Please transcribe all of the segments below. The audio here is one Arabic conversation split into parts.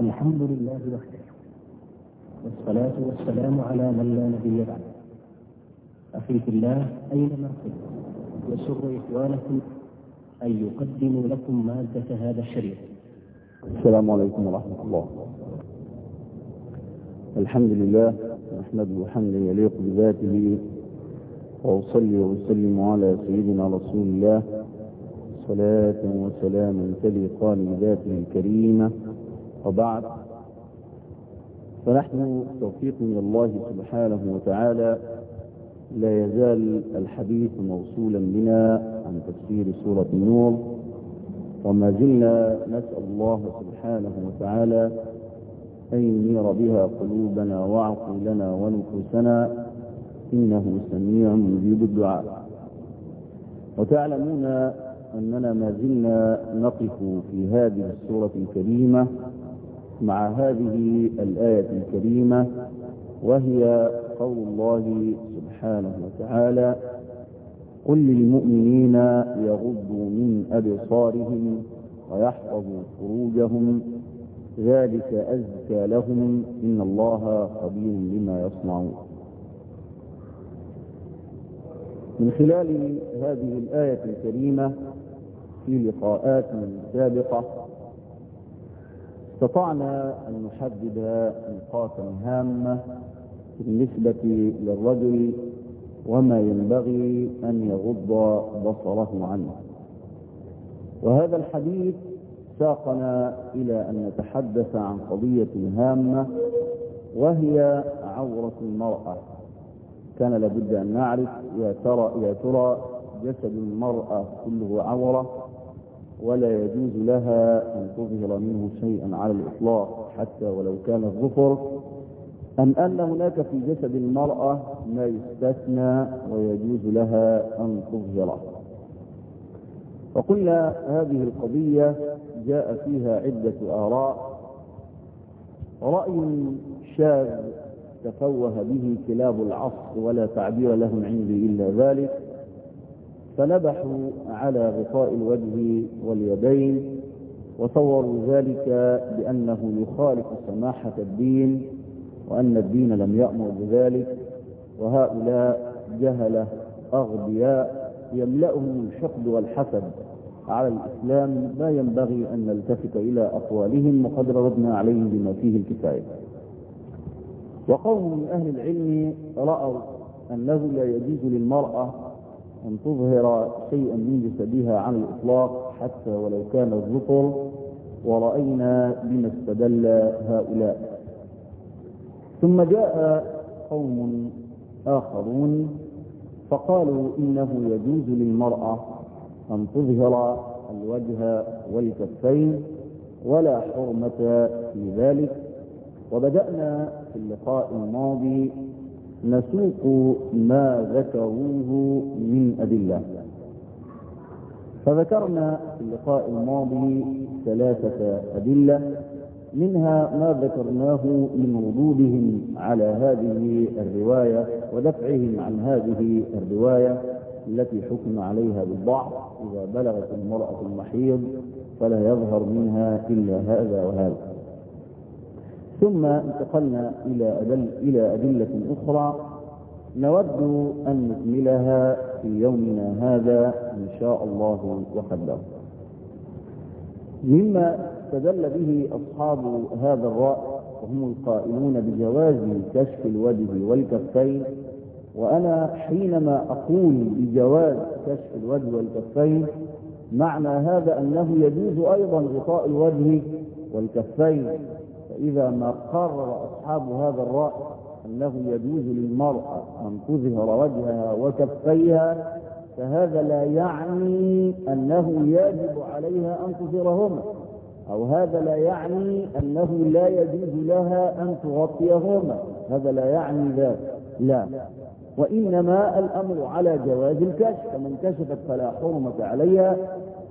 الحمد لله وحده. والصلاة والسلام على من لا نبي بعده. أخي في الله أينما كنت يسر إخوانكم أن يقدموا لكم مادة هذا الشريط. السلام عليكم ورحمة الله. الحمد لله نحمده حمدا يليق بذاته وأصلي وأسلم على سيدنا رسول الله. صلاة وسلاما تليقان بذاته الكريمة. وبعد. فنحن توفيق من الله سبحانه وتعالى. لا يزال الحديث موصولا بنا عن تفسير سورة النور. وما زلنا نسأل الله سبحانه وتعالى أن ينير بها قلوبنا وعقولنا ونفوسنا. إنه سميع مجيب الدعاء. وتعلمون أننا ما زلنا نقف في هذه السورة الكريمة مع هذه الآية الكريمة وهي قول الله سبحانه وتعالى قل للمؤمنين يغضوا من أبصارهم ويحفظوا فروجهم ذلك أزكى لهم إن الله خبير بما يصنعون. من خلال هذه الآية الكريمة في لقاءات سابقة استطعنا أن نحدد نقاطا هامة بالنسبة للرجل وما ينبغي أن يغض بصره عنه. وهذا الحديث ساقنا إلى أن نتحدث عن قضية هامة وهي عورة المرأة. كان لابد أن نعرف يا ترى يا ترى جسد المرأة كله عورة؟ ولا يجوز لها أن تظهر منه شيئا على الإطلاق حتى ولو كان الظفر. أم أن هناك في جسد المرأة ما يستثنى ويجوز لها أن تظهره. وقلنا هذه القضية جاء فيها عدة آراء. رأي شاذ تفوه به كلاب العصر ولا تعبير لهم عندي إلا ذلك. فنبحوا على غطاء الوجه واليدين وصوروا ذلك بأنه يخالف سماحة الدين وأن الدين لم يأمر بذلك وهؤلاء جهلة أغبياء يملأهم الحقد والحسد. على الإسلام لا ينبغي أن نلتفت إلى أقوالهم وقد ردنا عليهم بما فيه الكفاية. وقوم من أهل العلم رأوا أنه لا يجوز للمرأة أن تظهر شيئا من جسدها عن الإطلاق حتى ولو كان الظفر ورأينا بما استدل هؤلاء. ثم جاء قوم آخرون فقالوا إنه يجوز للمرأة أن تظهر الوجه والكفين ولا حرمة في ذلك. وبدأنا في اللقاء الماضي نسوق ما ذكروه من أدلة. فذكرنا في اللقاء الماضي ثلاثة أدلة منها ما ذكرناه من ردودهم على هذه الرواية ودفعهم عن هذه الرواية التي حكم عليها بالضعف. إذا بلغت المرأة المحيض فلا يظهر منها إلا هذا وهذا. ثم انتقلنا إلى أدل إلى أدلة أخرى نود أن نكملها في يومنا هذا إن شاء الله وقدره مما استدل به أصحاب هذا الرأي وهم القائلون بجواز كشف الوجه والكفين وأنا حينما أقول بجواز كشف الوجه والكفين معنى هذا أنه يجوز أيضا غطاء الوجه والكفين. فإذا ما قرر أصحاب هذا الرأي أنه يجوز للمرأة أن تظهر وجهها وكفيها فهذا لا يعني أنه يجب عليها أن تظهرهما أو هذا لا يعني أنه لا يجوز لها أن تغطيهما هذا لا يعني ذلك لا. وإنما الأمر على جواز الكشف فمن كشفت فلا حرمة عليها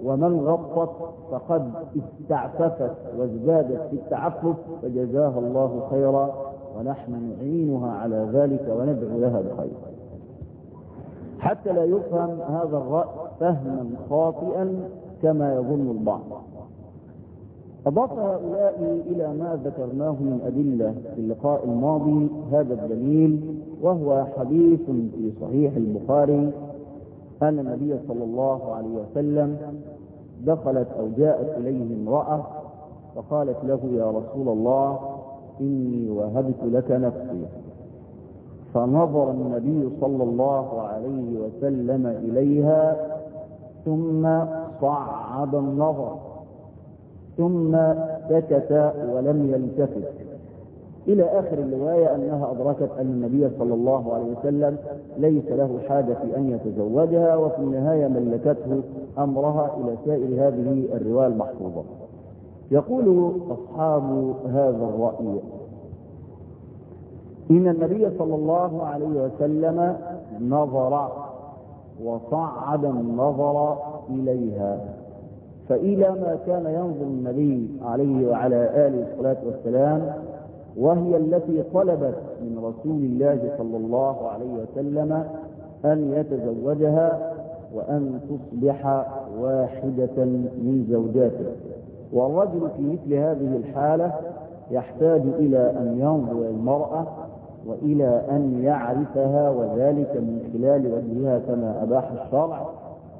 ومن غطت فقد استعففت وازدادت في التعفف فجزاها الله خيرا ونحن نعينها على ذلك وندعو لها بخير. حتى لا يفهم هذا الرأي فهما خاطئا كما يظن البعض. أضاف هؤلاء إلى ما ذكرناه من أدلة في اللقاء الماضي هذا الدليل وهو حديث في صحيح البخاري أن النبي صلى الله عليه وسلم دخلت أو جاءت إليه امرأة فقالت له يا رسول الله إني وهبت لك نفسي. فنظر النبي صلى الله عليه وسلم إليها ثم صعد النظر ثم سكت ولم يلتفت. إلى آخر الرواية أنها أدركت أن النبي صلى الله عليه وسلم ليس له حاجة في أن يتزوجها وفي النهاية ملكته أمرها إلى سائر هذه الرواية المحفوظة. يقول أصحاب هذا الرأي إن النبي صلى الله عليه وسلم نظر وصعد النظر إليها فإلى ما كان ينظر النبي عليه وعلى آله الصلاة والسلام وهي التي طلبت من رسول الله صلى الله عليه وسلم أن يتزوجها وأن تصبح واحدة من زوجاته. والرجل في مثل هذه الحالة يحتاج إلى أن ينظر المرأة وإلى أن يعرفها وذلك من خلال وجهها كما أباح الشرع.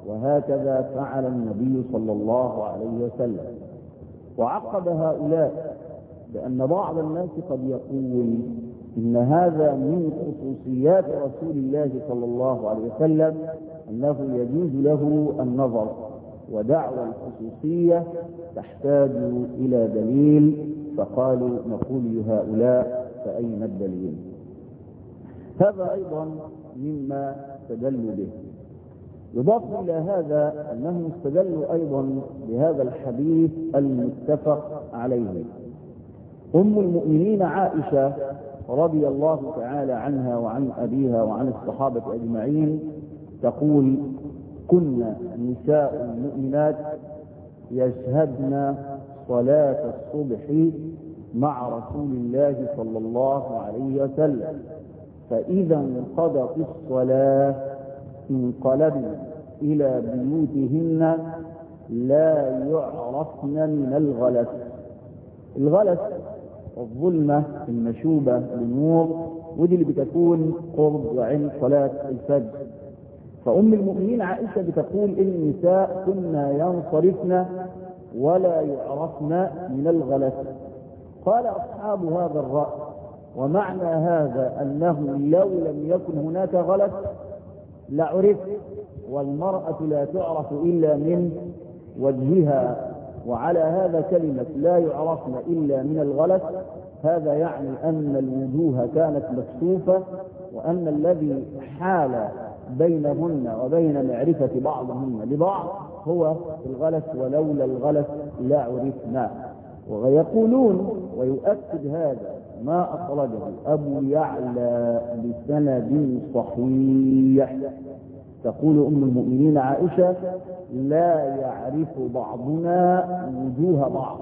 وهكذا فعل النبي صلى الله عليه وسلم. وعقب هؤلاء لأن بعض الناس قد يقول إن هذا من خصوصيات رسول الله صلى الله عليه وسلم أنه يجوز له النظر ودعوى الخصوصية تحتاج إلى دليل فقالوا نقول لهؤلاء فأين الدليل؟ هذا أيضا مما استدلوا به. يضاف إلى هذا أنهم استدلوا أيضا بهذا الحديث المتفق عليه. أم المؤمنين عائشة رضي الله تعالى عنها وعن أبيها وعن الصحابة أجمعين تقول كنا نساء المؤمنات يشهدن صلاة الصبح مع رسول الله صلى الله عليه وسلم فإذا انقضت الصلاة انقلبن إلى بيوتهن لا يعرفن من الغلس. الغلس الظلمة المشوبة بالنور ودي اللي بتكون قرب وعند صلاة الفجر. فأم المؤمنين عائشة بتقول النساء كنا ينصرفن ولا يعرفن من الغلس. قال أصحاب هذا الرأي ومعنى هذا أنه لو لم يكن هناك غلس لعرف والمرأة لا تعرف إلا من وجهها. وعلى هذا كلمة لا يعرفن إلا من الغلس هذا يعني أن الوجوه كانت مكشوفة وأن الذي حال بينهن وبين معرفة بعضهن لبعض هو الغلس ولولا الغلس لعرفنا ويقولون ويؤكد هذا ما أخرجه أبو يعلى بسند صحيح. تقول أم المؤمنين عائشة لا يعرف بعضنا وجوه بعض.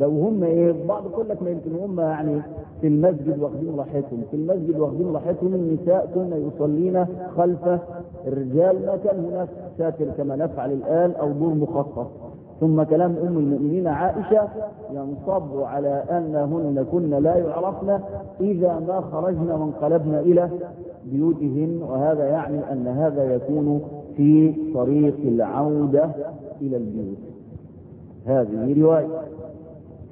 لو هم إيه بعض يقول لك ما يمكن هم يعني في المسجد واخدين راحتهم. في المسجد واخدين راحتهم النساء كنا يصلين خلف الرجال ما كان هناك ساتر كما نفعل الآن أو دور مخصص. ثم كلام أم المؤمنين عائشة ينصب على أنهن كن لا يعرفن إذا ما خرجنا وانقلبنا إلى بيوتهن وهذا يعني أن هذا يكون في طريق العودة إلى البيوت. هذه رواية.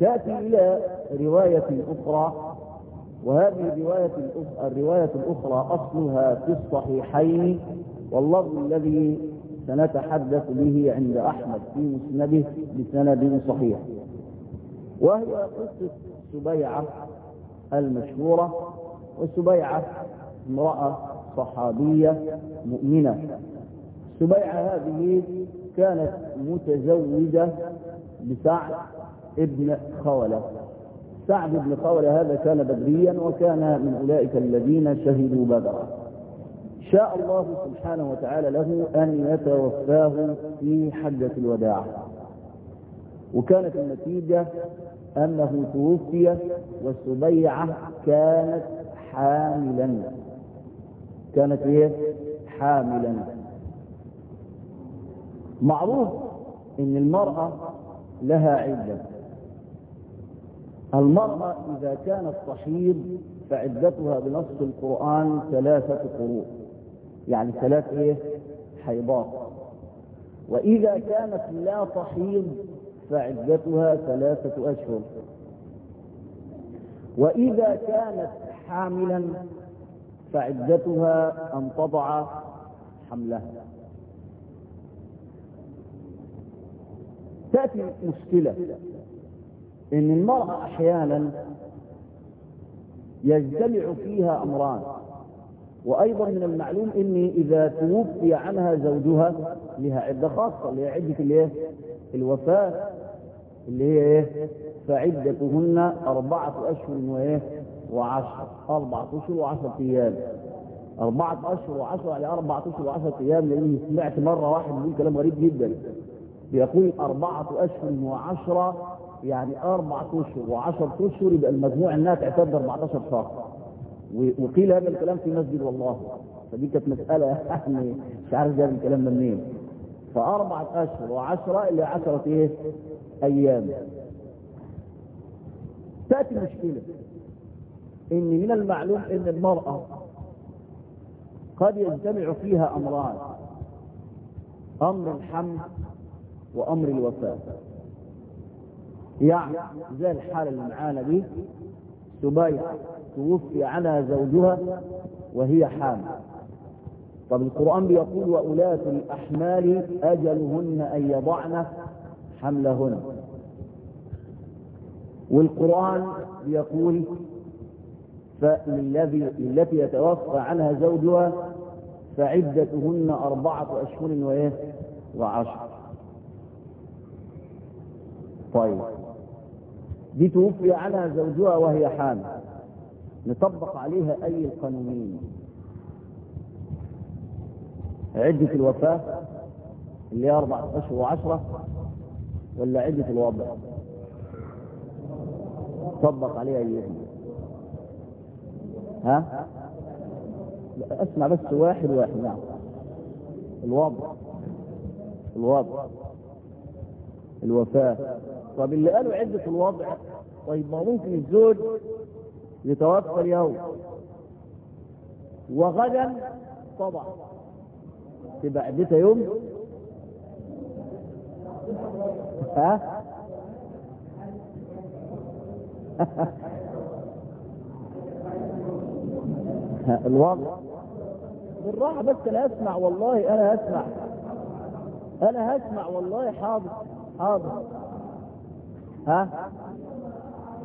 تأتي إلى رواية أخرى وهذه الرواية الرواية الأخرى أصلها في الصحيحين واللفظ الذي سنتحدث به عند أحمد في مسنده بسند صحيح. وهي قصة سبيعة المشهورة وسبيعة امرأة صحابية مؤمنة. سبيعة هذه كانت متزوجة بسعد ابن خولة. سعد بن خولة هذا كان بدريا وكان من أولئك الذين شهدوا بدرا. شاء الله سبحانه وتعالى له أن يتوفاه في حجة الوداع. وكانت النتيجة أنه توفي والسبيعة كانت حاملا. كانت إيه؟ حاملا. معروف إن المرأة لها عدة. المرأة إذا كانت تحيض فعدتها بنص القرآن ثلاثة قروء. يعني ثلاث إيه؟ حيضات. وإذا كانت لا تحيض فعدتها ثلاثة أشهر. وإذا كانت حاملا فعدتها أن تضع حملها. تأتي مشكلة إن المرأة أحيانا يجتمع فيها أمران. وأيضا من المعلوم إن إذا توفي عنها زوجها لها عدة خاصة اللي هي عدة الإيه؟ الوفاة اللي هي إيه؟ فعدتهن أربعة أشهر وإيه؟ وعشر أربعة أشهر وعشرة أيام أربعة أشهر وعشرة يعني أربعة أشهر وعشرة أيام لأني سمعت مرة واحد بيقول كلام غريب جدا بيقول أربعة أشهر وعشرة يعني أربعة أشهر وعشرة أشهر يبقى المجموع إنها تعتد 14 شهر وقيل هذا الكلام في مسجد والله. فدي كانت مسألة يعني مش عارف جاب الكلام منين. فأربعة أشهر وعشرة إلى عشرة إيه؟ أيام. تأتي المشكلة إن من المعلوم إن المرأة قد يجتمع فيها أمران أمر الحمل وأمر الوفاة. يعني زي الحالة اللي معانا دي سبيع توفي عنها زوجها وهي حامل. طب القرآن بيقول وأولاة الأحمال أجلهن أن يضعن حملهن. والقرآن بيقول فالذي التي يتوفى عنها زوجها فعدتهن أربعة أشهر وإيه؟ وعشر. طيب. دي توفي عنها زوجها وهي حامل. نطبق عليها أي القانونين. عدة الوفاة اللي هي أربعة أشهر وعشرة ولا عدة الوضع؟ طبق عليها أيهم ها؟ اسمع بس واحد واحد نعم. الوضع. الوضع. الوفاة. طب اللي قالوا عدة الوضع طيب ما ممكن الزوج يتوفى اليوم؟ وغدا طبعا. تبقى عدتها يوم؟ ها؟ الوضع. بالراحة بس أنا أسمع والله أنا أسمع. أنا هسمع والله حاضر حاضر. ها؟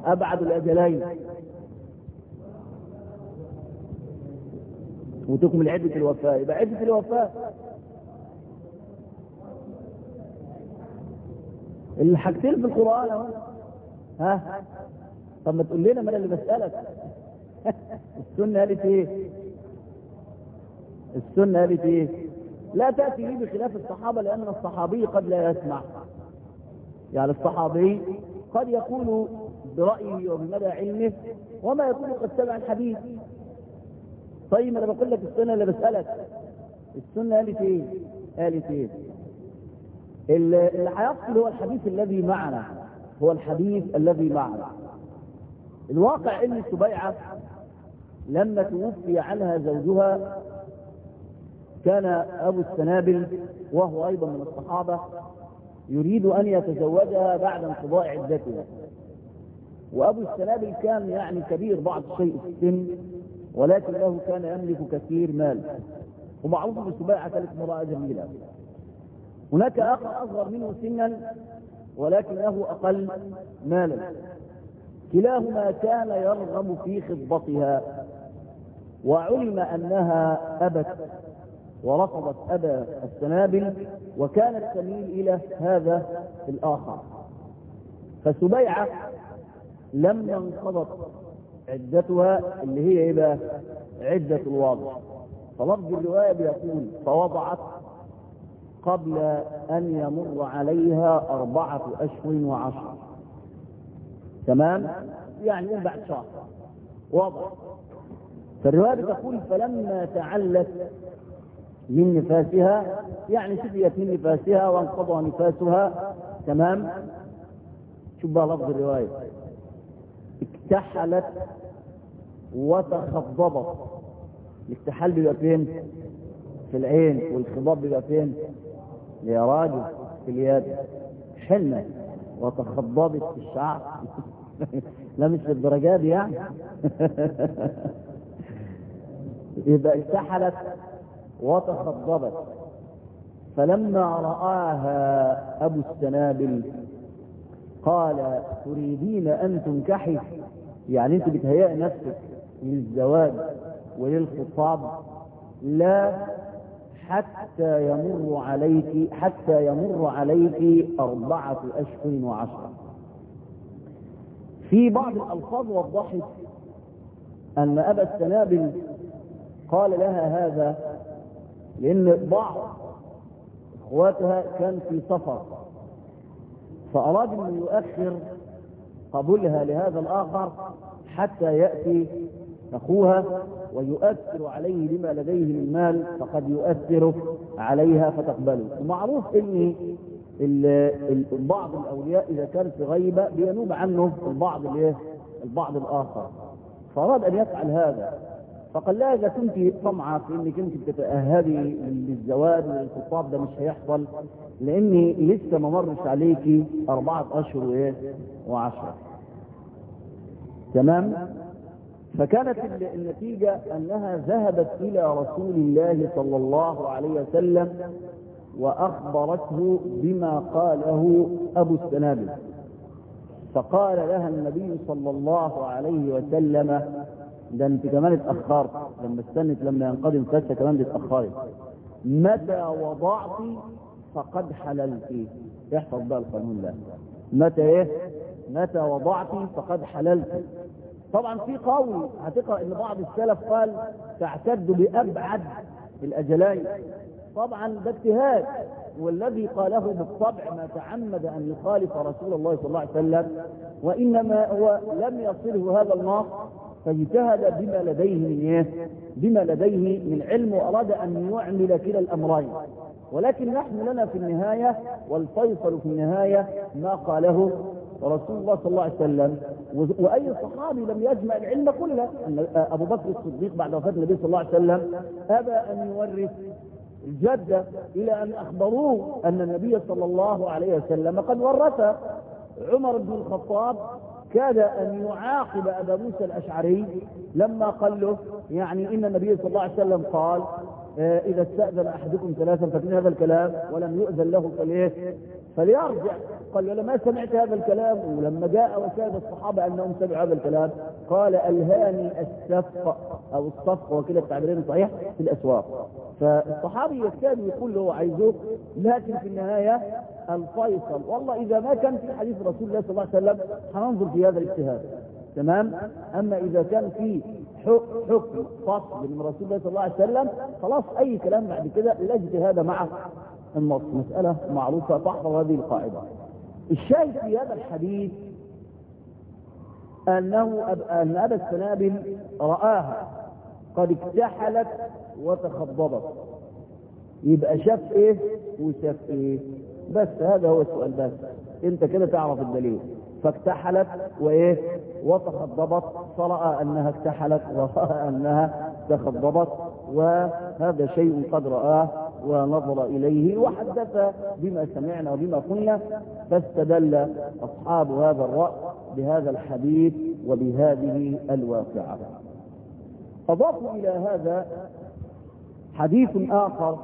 أبعد الأجلين. وتكمل عدة الوفاة. يبقى عدة الوفاة. الحاجتين في القرآن ها؟ طب ما تقول لنا ما أنا اللي بسألك. السنة قالت إيه؟ السنة قالت إيه؟ لا تأتي لي بخلاف الصحابة لأن الصحابي قد لا يسمع. يعني الصحابي قد يقول برأيه وبمدى علمه وما يكون قد سمع الحديث. طيب أنا بقول لك السنة اللي بسألك. السنة قالت إيه؟ قالت إيه؟ اللي هيفصل هو الحديث الذي معنا هو الحديث الذي معنا. الواقع إن سبيعة لما توفي عنها زوجها كان أبو السنابل وهو أيضا من الصحابة يريد أن يتزوجها بعد انقضاء عدتها. وأبو السنابل كان يعني كبير بعض الشيء في السن ولكنه كان يملك كثير مال. ومعروف كانت امرأة جميلة. هناك اخر أصغر منه سنا ولكنه أقل مالا. كلاهما كان يرغب في خطبتها وعلم أنها أبت. ورفضت أبا السنابل وكانت تميل إلى هذا الآخر. فسبيعة لما انقضت عدتها اللي هي إيه بقى؟ عدة الوضع فلفظ الرواية بيقول فوضعت قبل أن يمر عليها أربعة أشهر وعشر. تمام؟ يعني من بعد شهر. واضح. فالرواية تقول فلما تعلت من نفاسها يعني شفيت من نفاسها وانقضى نفاسها. تمام؟ شوف بقى لفظ الرواية. اكتحلت وتخضبت الاكتحال بيبقى فين؟ في العين والخضاب بيبقى فين؟ يا راجل في اليد. حنة وتخضبت في الشعر. لا مش للدرجات يعني. يبقى اكتحلت وتخضبت فلما رآها أبو السنابل قال تريدين أن تنكحي؟ يعني أنت بتهيئ نفسك للزواج وللخطاب. لا حتى يمر عليك حتى يمر عليك أربعة أشهر وعشرة. في بعض الألفاظ وضحت أن أبا السنابل قال لها هذا لأن بعض إخواتها كان في سفر فأراد أن يؤخر قبولها لهذا الآخر حتى يأتي أخوها ويؤثر عليه لما لديه من مال فقد يؤثر عليها فتقبله. ومعروف أن بعض الأولياء إذا كان في غيبة بينوب عنه البعض البعض الآخر. فأراد أن يفعل هذا. فقال لها إذا كنت طمعة في أنك أنت بتتأهبي للزواج وللخطاب ده مش هيحصل لأني لسه ما مرش عليكي أربعة أشهر وإيه؟ وعشرة. تمام؟ فكانت النتيجة أنها ذهبت إلى رسول الله صلى الله عليه وسلم وأخبرته بما قاله أبو السنابل. فقال لها النبي صلى الله عليه وسلم ده انت كمان اتأخرت لما استنت لما ينقضي الفتة كمان اتأخرت متى وضعت فقد حللت. احفظ بقى القانون ده. متى إيه؟ متى وضعت فقد حللت. طبعا في قول هتقرأ إن بعض السلف قال تعتد بابعد الأجلين. طبعا ده اجتهاد والذي قاله بالطبع ما تعمد أن يخالف رسول الله صلى الله عليه وسلم وإنما هو لم يصله هذا النص. فاجتهد بما لديه من إيه؟ بما لديه من علم وأراد أن يعمل كلا الأمرين. ولكن نحن لنا في النهاية والفيصل في النهاية ما قاله رسول الله صلى الله عليه وسلم. وأي صحابي لم يجمع العلم كله. أبو بكر الصديق بعد وفاة النبي صلى الله عليه وسلم أبى أن يورث الجده إلى أن أخبروه أن النبي صلى الله عليه وسلم قد ورث عمر بن الخطاب كاد أن يعاقب أبا موسى الأشعري لما قال له يعني إن النبي صلى الله عليه وسلم قال آه إذا استأذن أحدكم ثلاثا فاتين هذا الكلام ولم يؤذن له فليه فليرجع. قال له ما سمعت هذا الكلام؟ ولما جاء وشاهد الصحابة أنهم سمعوا هذا الكلام قال ألهاني السفق أو الصفق. وكلا التعبيرين صحيح؟ في الأسواق. فالصحابي يكاد يقول له عايزه. لكن في النهاية الفيصل. والله إذا ما كان في حديث رسول الله صلى الله عليه وسلم هننظر في هذا الاجتهاد. تمام؟ أما إذا كان في حكم فصل من رسول الله صلى الله عليه وسلم. خلاص أي كلام بعد كده لا اجتهاد مع النص. مسألة معروفة تحفظ هذه القاعدة. الشاهد في هذا الحديث أنه أب... أن أبا السنابل رآها قد اكتحلت وتخضبت. يبقى شاف إيه؟ وشاف إيه؟ بس هذا هو السؤال بس. أنت كده تعرف الدليل. فاكتحلت وإيه؟ وتخضبت. فرأى أنها اكتحلت ورأى أنها تخضبت. وهذا شيء قد رآه ونظر إليه وحدث بما سمعنا وبما قلنا. فاستدل أصحاب هذا الرأي بهذا الحديث وبهذه الواقعة. اضافوا إلى هذا حديث آخر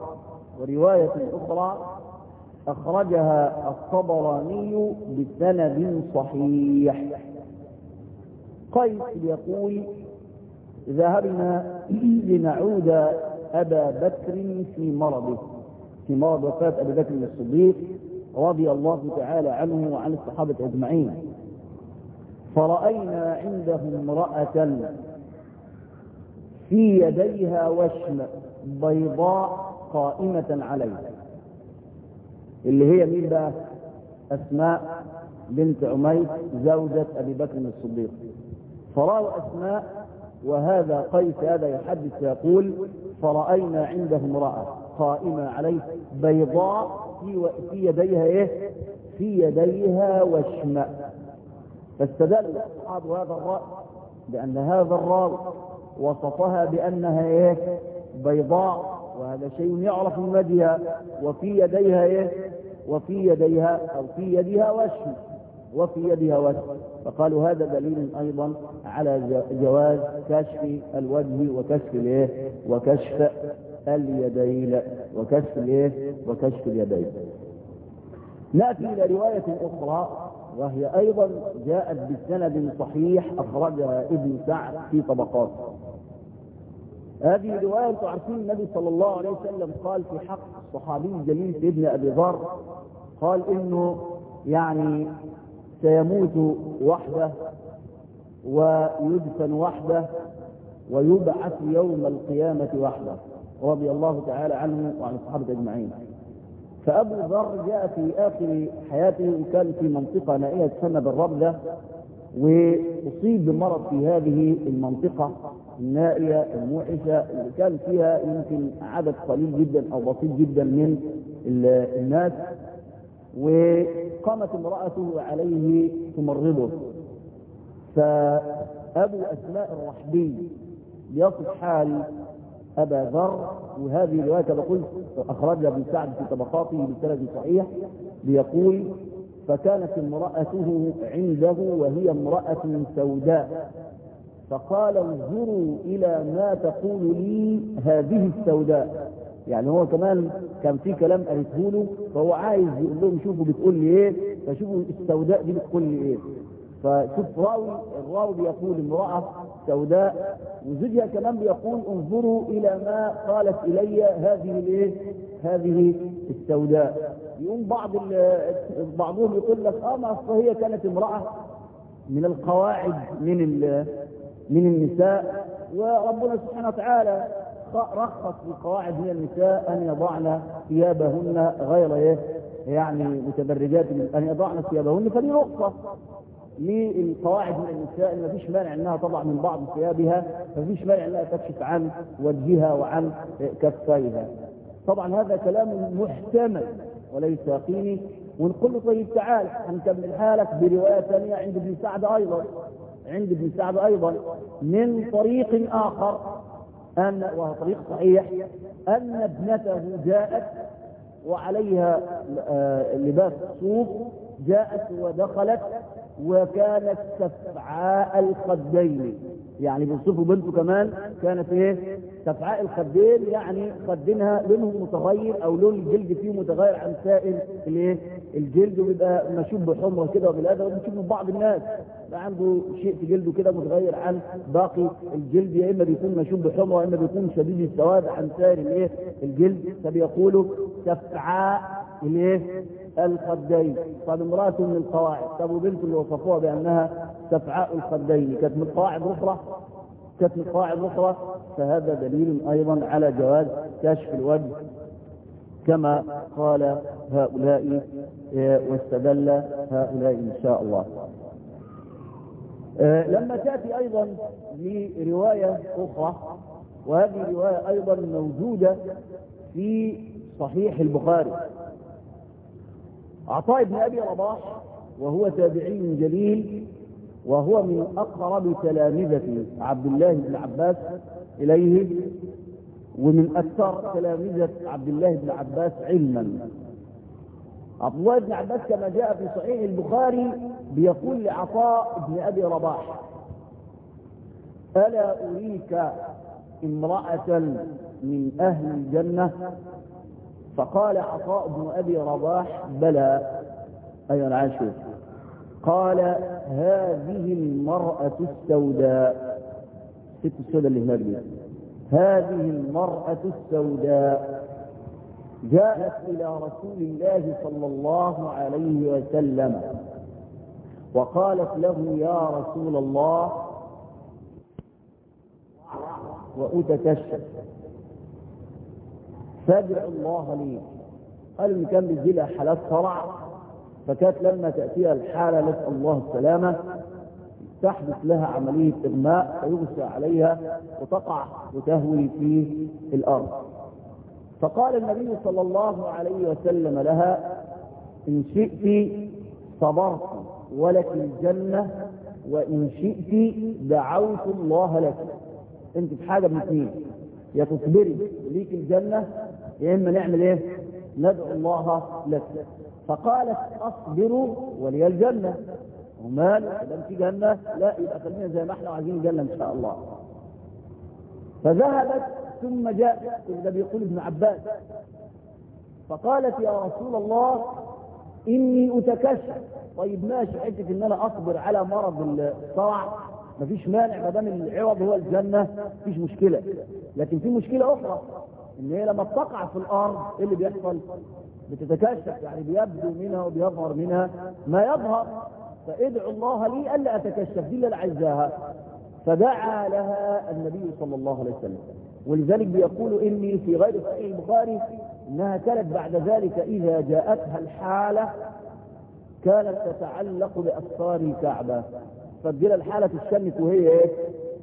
ورواية أخرى أخرجها الطبراني بسند صحيح. قيس يقول ذهبنا لنعود أبا بكر في مرضه. في مرض وفاة أبي بكر الصديق رضي الله تعالى عنه وعن الصحابة أجمعين. فرأينا عنده امرأة في يديها وشم بيضاء قائمة عليه. اللي هي مين بقى؟ أسماء بنت عميس زوجة أبي بكر الصديق. فرأوا أسماء وهذا قيس هذا يحدث يقول فرأينا عنده امرأة قائمة عليه بيضاء في. في يديها إيه؟ في يديها وشم. فاستدل أصحاب هذا الرأي بأن هذا الراوي وصفها بأنها إيه؟ بيضاء وهذا شيء يعرف وجهها وفي يديها إيه؟ وفي يديها أو في يدها وشم وفي يدها وجه فقالوا هذا دليل أيضا على جواز كشف الوجه وكشف الإيه؟ وكشف اليدين وكشف الإيه؟ وكشف اليدين. نأتي إلى رواية أخرى وهي أيضا جاءت بسند صحيح أخرجها ابن سعد في طبقات هذه رواية تعرفين النبي صلى الله عليه وسلم قال في حق الصحابي الجليل ابن أبي ذر قال إنه يعني سيموت وحده ويدفن وحده ويبعث يوم القيامة وحده رضي الله تعالى عنه وعن الصحابة أجمعين. فأبو ذر جاء في آخر حياته وكان في منطقة نائية تسمى بالربدة وأصيب بمرض في هذه المنطقة. النائية الموحشة اللي كان فيها يمكن عدد قليل جدا أو بسيط جدا من الناس وقامت امرأته عليه تمرضه. فأبو أسماء الرحبي يصف حال أبا ذر وهذه الرواية كما قلت أخرجها ابن سعد في طبقاته بسند صحيح بيقول فكانت امرأته عنده وهي امرأة سوداء. فقال انظروا إلى ما تقول لي هذه السوداء. يعني هو كمان كان في كلام قالته له فهو عايز يقول لهم شوفوا بتقول لي إيه فشوفوا السوداء دي بتقول لي إيه. فشوف راوي الراوي بيقول امرأة سوداء وزوجها كمان بيقول انظروا إلى ما قالت إلي هذه الإيه هذه السوداء. يقوم بعض بعضهم يقول لك آه ما هي كانت امرأة من القواعد من من النساء وربنا سبحانه وتعالى رخص للقواعد من النساء أن يضعن ثيابهن غير إيه؟ يعني متبرجات أن يضعن ثيابهن فدي رخصه للقواعد من النساء ما فيش مانع إنها تضع من بعض ثيابها ما فيش مانع إنها تكشف عن وجهها وعن كفيها. طبعا هذا كلام محتمل وليس يقيني. ونقول له طيب تعال هنكمل حالك برواية ثانية عند ابن سعد أيضا. عند ابن سعد أيضا من طريق آخر أن وهو طريق صحيح أن ابنته جاءت وعليها لباس صوف جاءت ودخلت وكانت سفعاء الخدين. يعني بيوصفوا بنته كمان كانت إيه؟ سفعاء الخدين يعني خدينها لونهم متغير أو لون الجلد فيه متغير عن سائر الايه؟ الجلد وبيبقى مشوب بحمرة كده وبالهذا بنشوف من بعض الناس. بقى عنده شيء في جلده كده متغير عن باقي الجلد يا إما بيكون مشوب بحمرة يا إما بيكون شديد السواد عن سائر الايه؟ الجلد. فبيقولوا سفعاء الايه الخدين. طب امرأة من القواعد. طب وبنت اللي وصفوها بأنها سفعاء الخدين. كانت من قواعد أخرى. كانت من قواعد أخرى. فهذا دليل أيضا على جواز كشف الوجه. كما قال هؤلاء واستدل هؤلاء إن شاء الله. لما تأتي أيضا لرواية أخرى وهذه رواية أيضا موجودة في صحيح البخاري. عطاء بن أبي رباح وهو تابعي جليل وهو من أقرب تلامذة عبد الله بن عباس إليه ومن أكثر تلامذة عبد الله بن عباس علما. عبد الله بن عباس كما جاء في صحيح البخاري بيقول لعطاء بن أبي رباح ألا أريك امرأة من أهل الجنة؟ فقال عطاء بن أبي رباح بلى. أيها العاشر قال هذه المرأة السوداء. ست السوداء اللي هناك هذه المرأة السوداء جاءت إلى رسول الله صلى الله عليه وسلم وقالت له يا رسول الله وأتكشف فادع الله لي. قال ان كان بيجي لها حالات صرع. فكانت لما تأتيها الحالة نسأل الله السلامة. تحدث لها عملية إغماء فيغشى عليها وتقع وتهوي في الأرض. فقال النبي صلى الله عليه وسلم لها إن شئت صبرت ولك الجنة وإن شئت دعوت الله لك. أنت في حاجة من اثنين يا تصبري ليك الجنة يا إما نعمل إيه؟ ندعو الله لك. فقالت أصبر ولي الجنة. ومال إذا في جنة؟ لا يبقى خلينا زي ما إحنا عايزين الجنة إن شاء الله. فذهبت ثم جاء ده بيقول ابن عباس. فقالت يا رسول الله إني أتكشف. طيب ماشي حتة إن أنا أصبر على مرض الصرع. مفيش مانع ما دام العوض هو الجنة مفيش مشكلة. لكن في مشكلة أخرى. إن هي لما بتقع في الأرض إيه اللي بيحصل؟ بتتكشف يعني بيبدو منها وبيظهر منها ما يظهر فادعوا الله لي ألا أتكشف دي اللي أنا عايزاها فدعا لها النبي صلى الله عليه وسلم ولذلك بيقول إني في غير صحيح البخاري إنها كانت بعد ذلك إذا جاءتها الحالة كانت تتعلق بأسفار الكعبة فبدل الحالة تشنك وهي إيه؟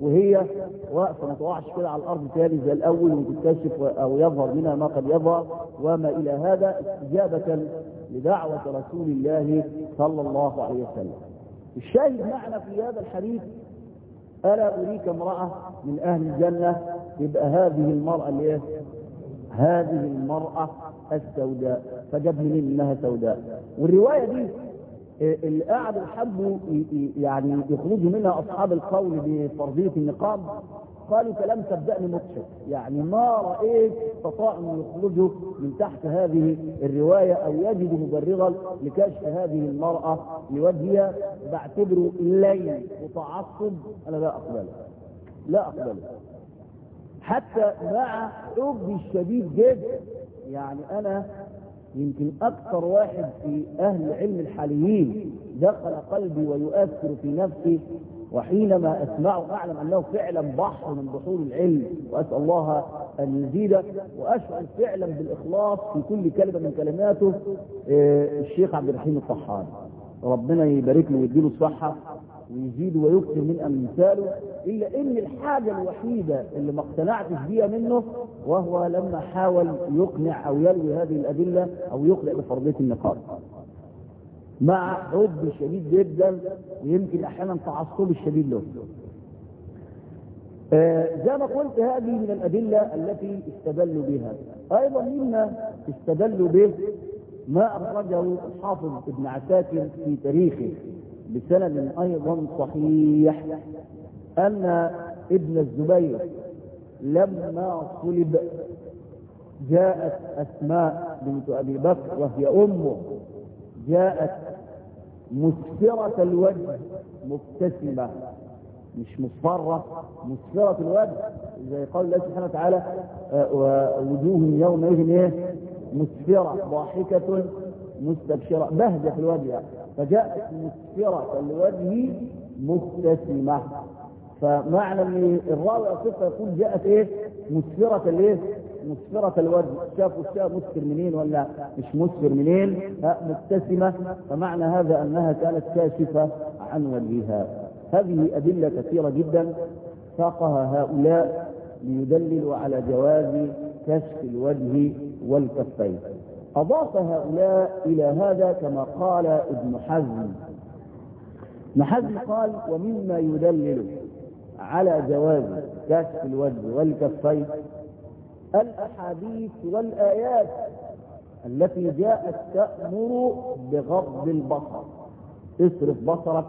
وهي واقفة ما تقعش كده على الأرض تاني زي الأول وتكتشف أو يظهر منها ما قد يظهر وما إلى هذا استجابة لدعوة رسول الله صلى الله عليه وسلم الشاهد معنا في هذا الحديث ألا أريك امرأة من أهل الجنة يبقى هذه المرأة اللي إيه؟ هذه المرأة السوداء فجاب منين إنها سوداء والرواية دي اللي قعدوا حبوا يعني يخرجوا منها أصحاب القول بفرضية النقاب قالوا كلام صدقني مضحك يعني ما رأيت استطاعوا أن يخرجوا من تحت هذه الرواية أو يجدوا مبررا لكشف هذه المرأة لوجهها. بعتبره لين وتعصب أنا لا اقبله لا اقبله حتى مع حبي الشديد جدا يعني أنا يمكن أكثر واحد في أهل علم الحاليين دخل قلبي ويؤثر في نفسي وحينما أسمعه أعلم أنه فعلا بحر من بحور العلم وأسأل الله أن يزيده وأشعر فعلا بالإخلاص في كل كلمة من كلماته الشيخ عبد الرحيم الطحان ربنا يبارك له ويديله الصحة. ويزيد ويكثر من أمثاله إلا إن الحاجة الوحيدة اللي ما اقتنعتش بيها منه وهو لما حاول يقنع أو يلوي هذه الأدلة أو يقنع بفرضية النقاب. مع حب شديد جدا ويمكن أحيانا تعصب الشديد له. آه زي ما قلت هذه من الأدلة التي استدلوا بها. أيضا مما استدلوا به ما أخرجه الحافظ ابن عساكر في تاريخه. بسند أيضا صحيح أن ابن الزبير لما صلب جاءت أسماء بنت أبي بكر وهي أمه جاءت مسفرة الوجه مبتسمة مش مصفرة مسفرة الوجه زي قول الله سبحانه وتعالى ووجوه يومئذ إيه؟ مسفرة ضاحكة مستبشرة بهجة الوجه فجاءت مسفرة الوجه مبتسمة فمعنى إن الراوي الصفة يقول جاءت إيه؟ مسفرة الايه مسفرة الوجه. شافوا الشاة مسفر منين ولا مش مسفر منين؟ مبتسمة فمعنى هذا أنها كانت كاشفة عن وجهها. هذه أدلة كثيرة جدا ساقها هؤلاء ليدللوا على جواز كشف الوجه والكفين. أضاف هؤلاء إلى هذا كما قال ابن حزم. ابن حزم قال ومما يدلل على جواز كشف الوجه والكفين الأحاديث والآيات التي جاءت تأمر بغض البصر. اصرف بصرك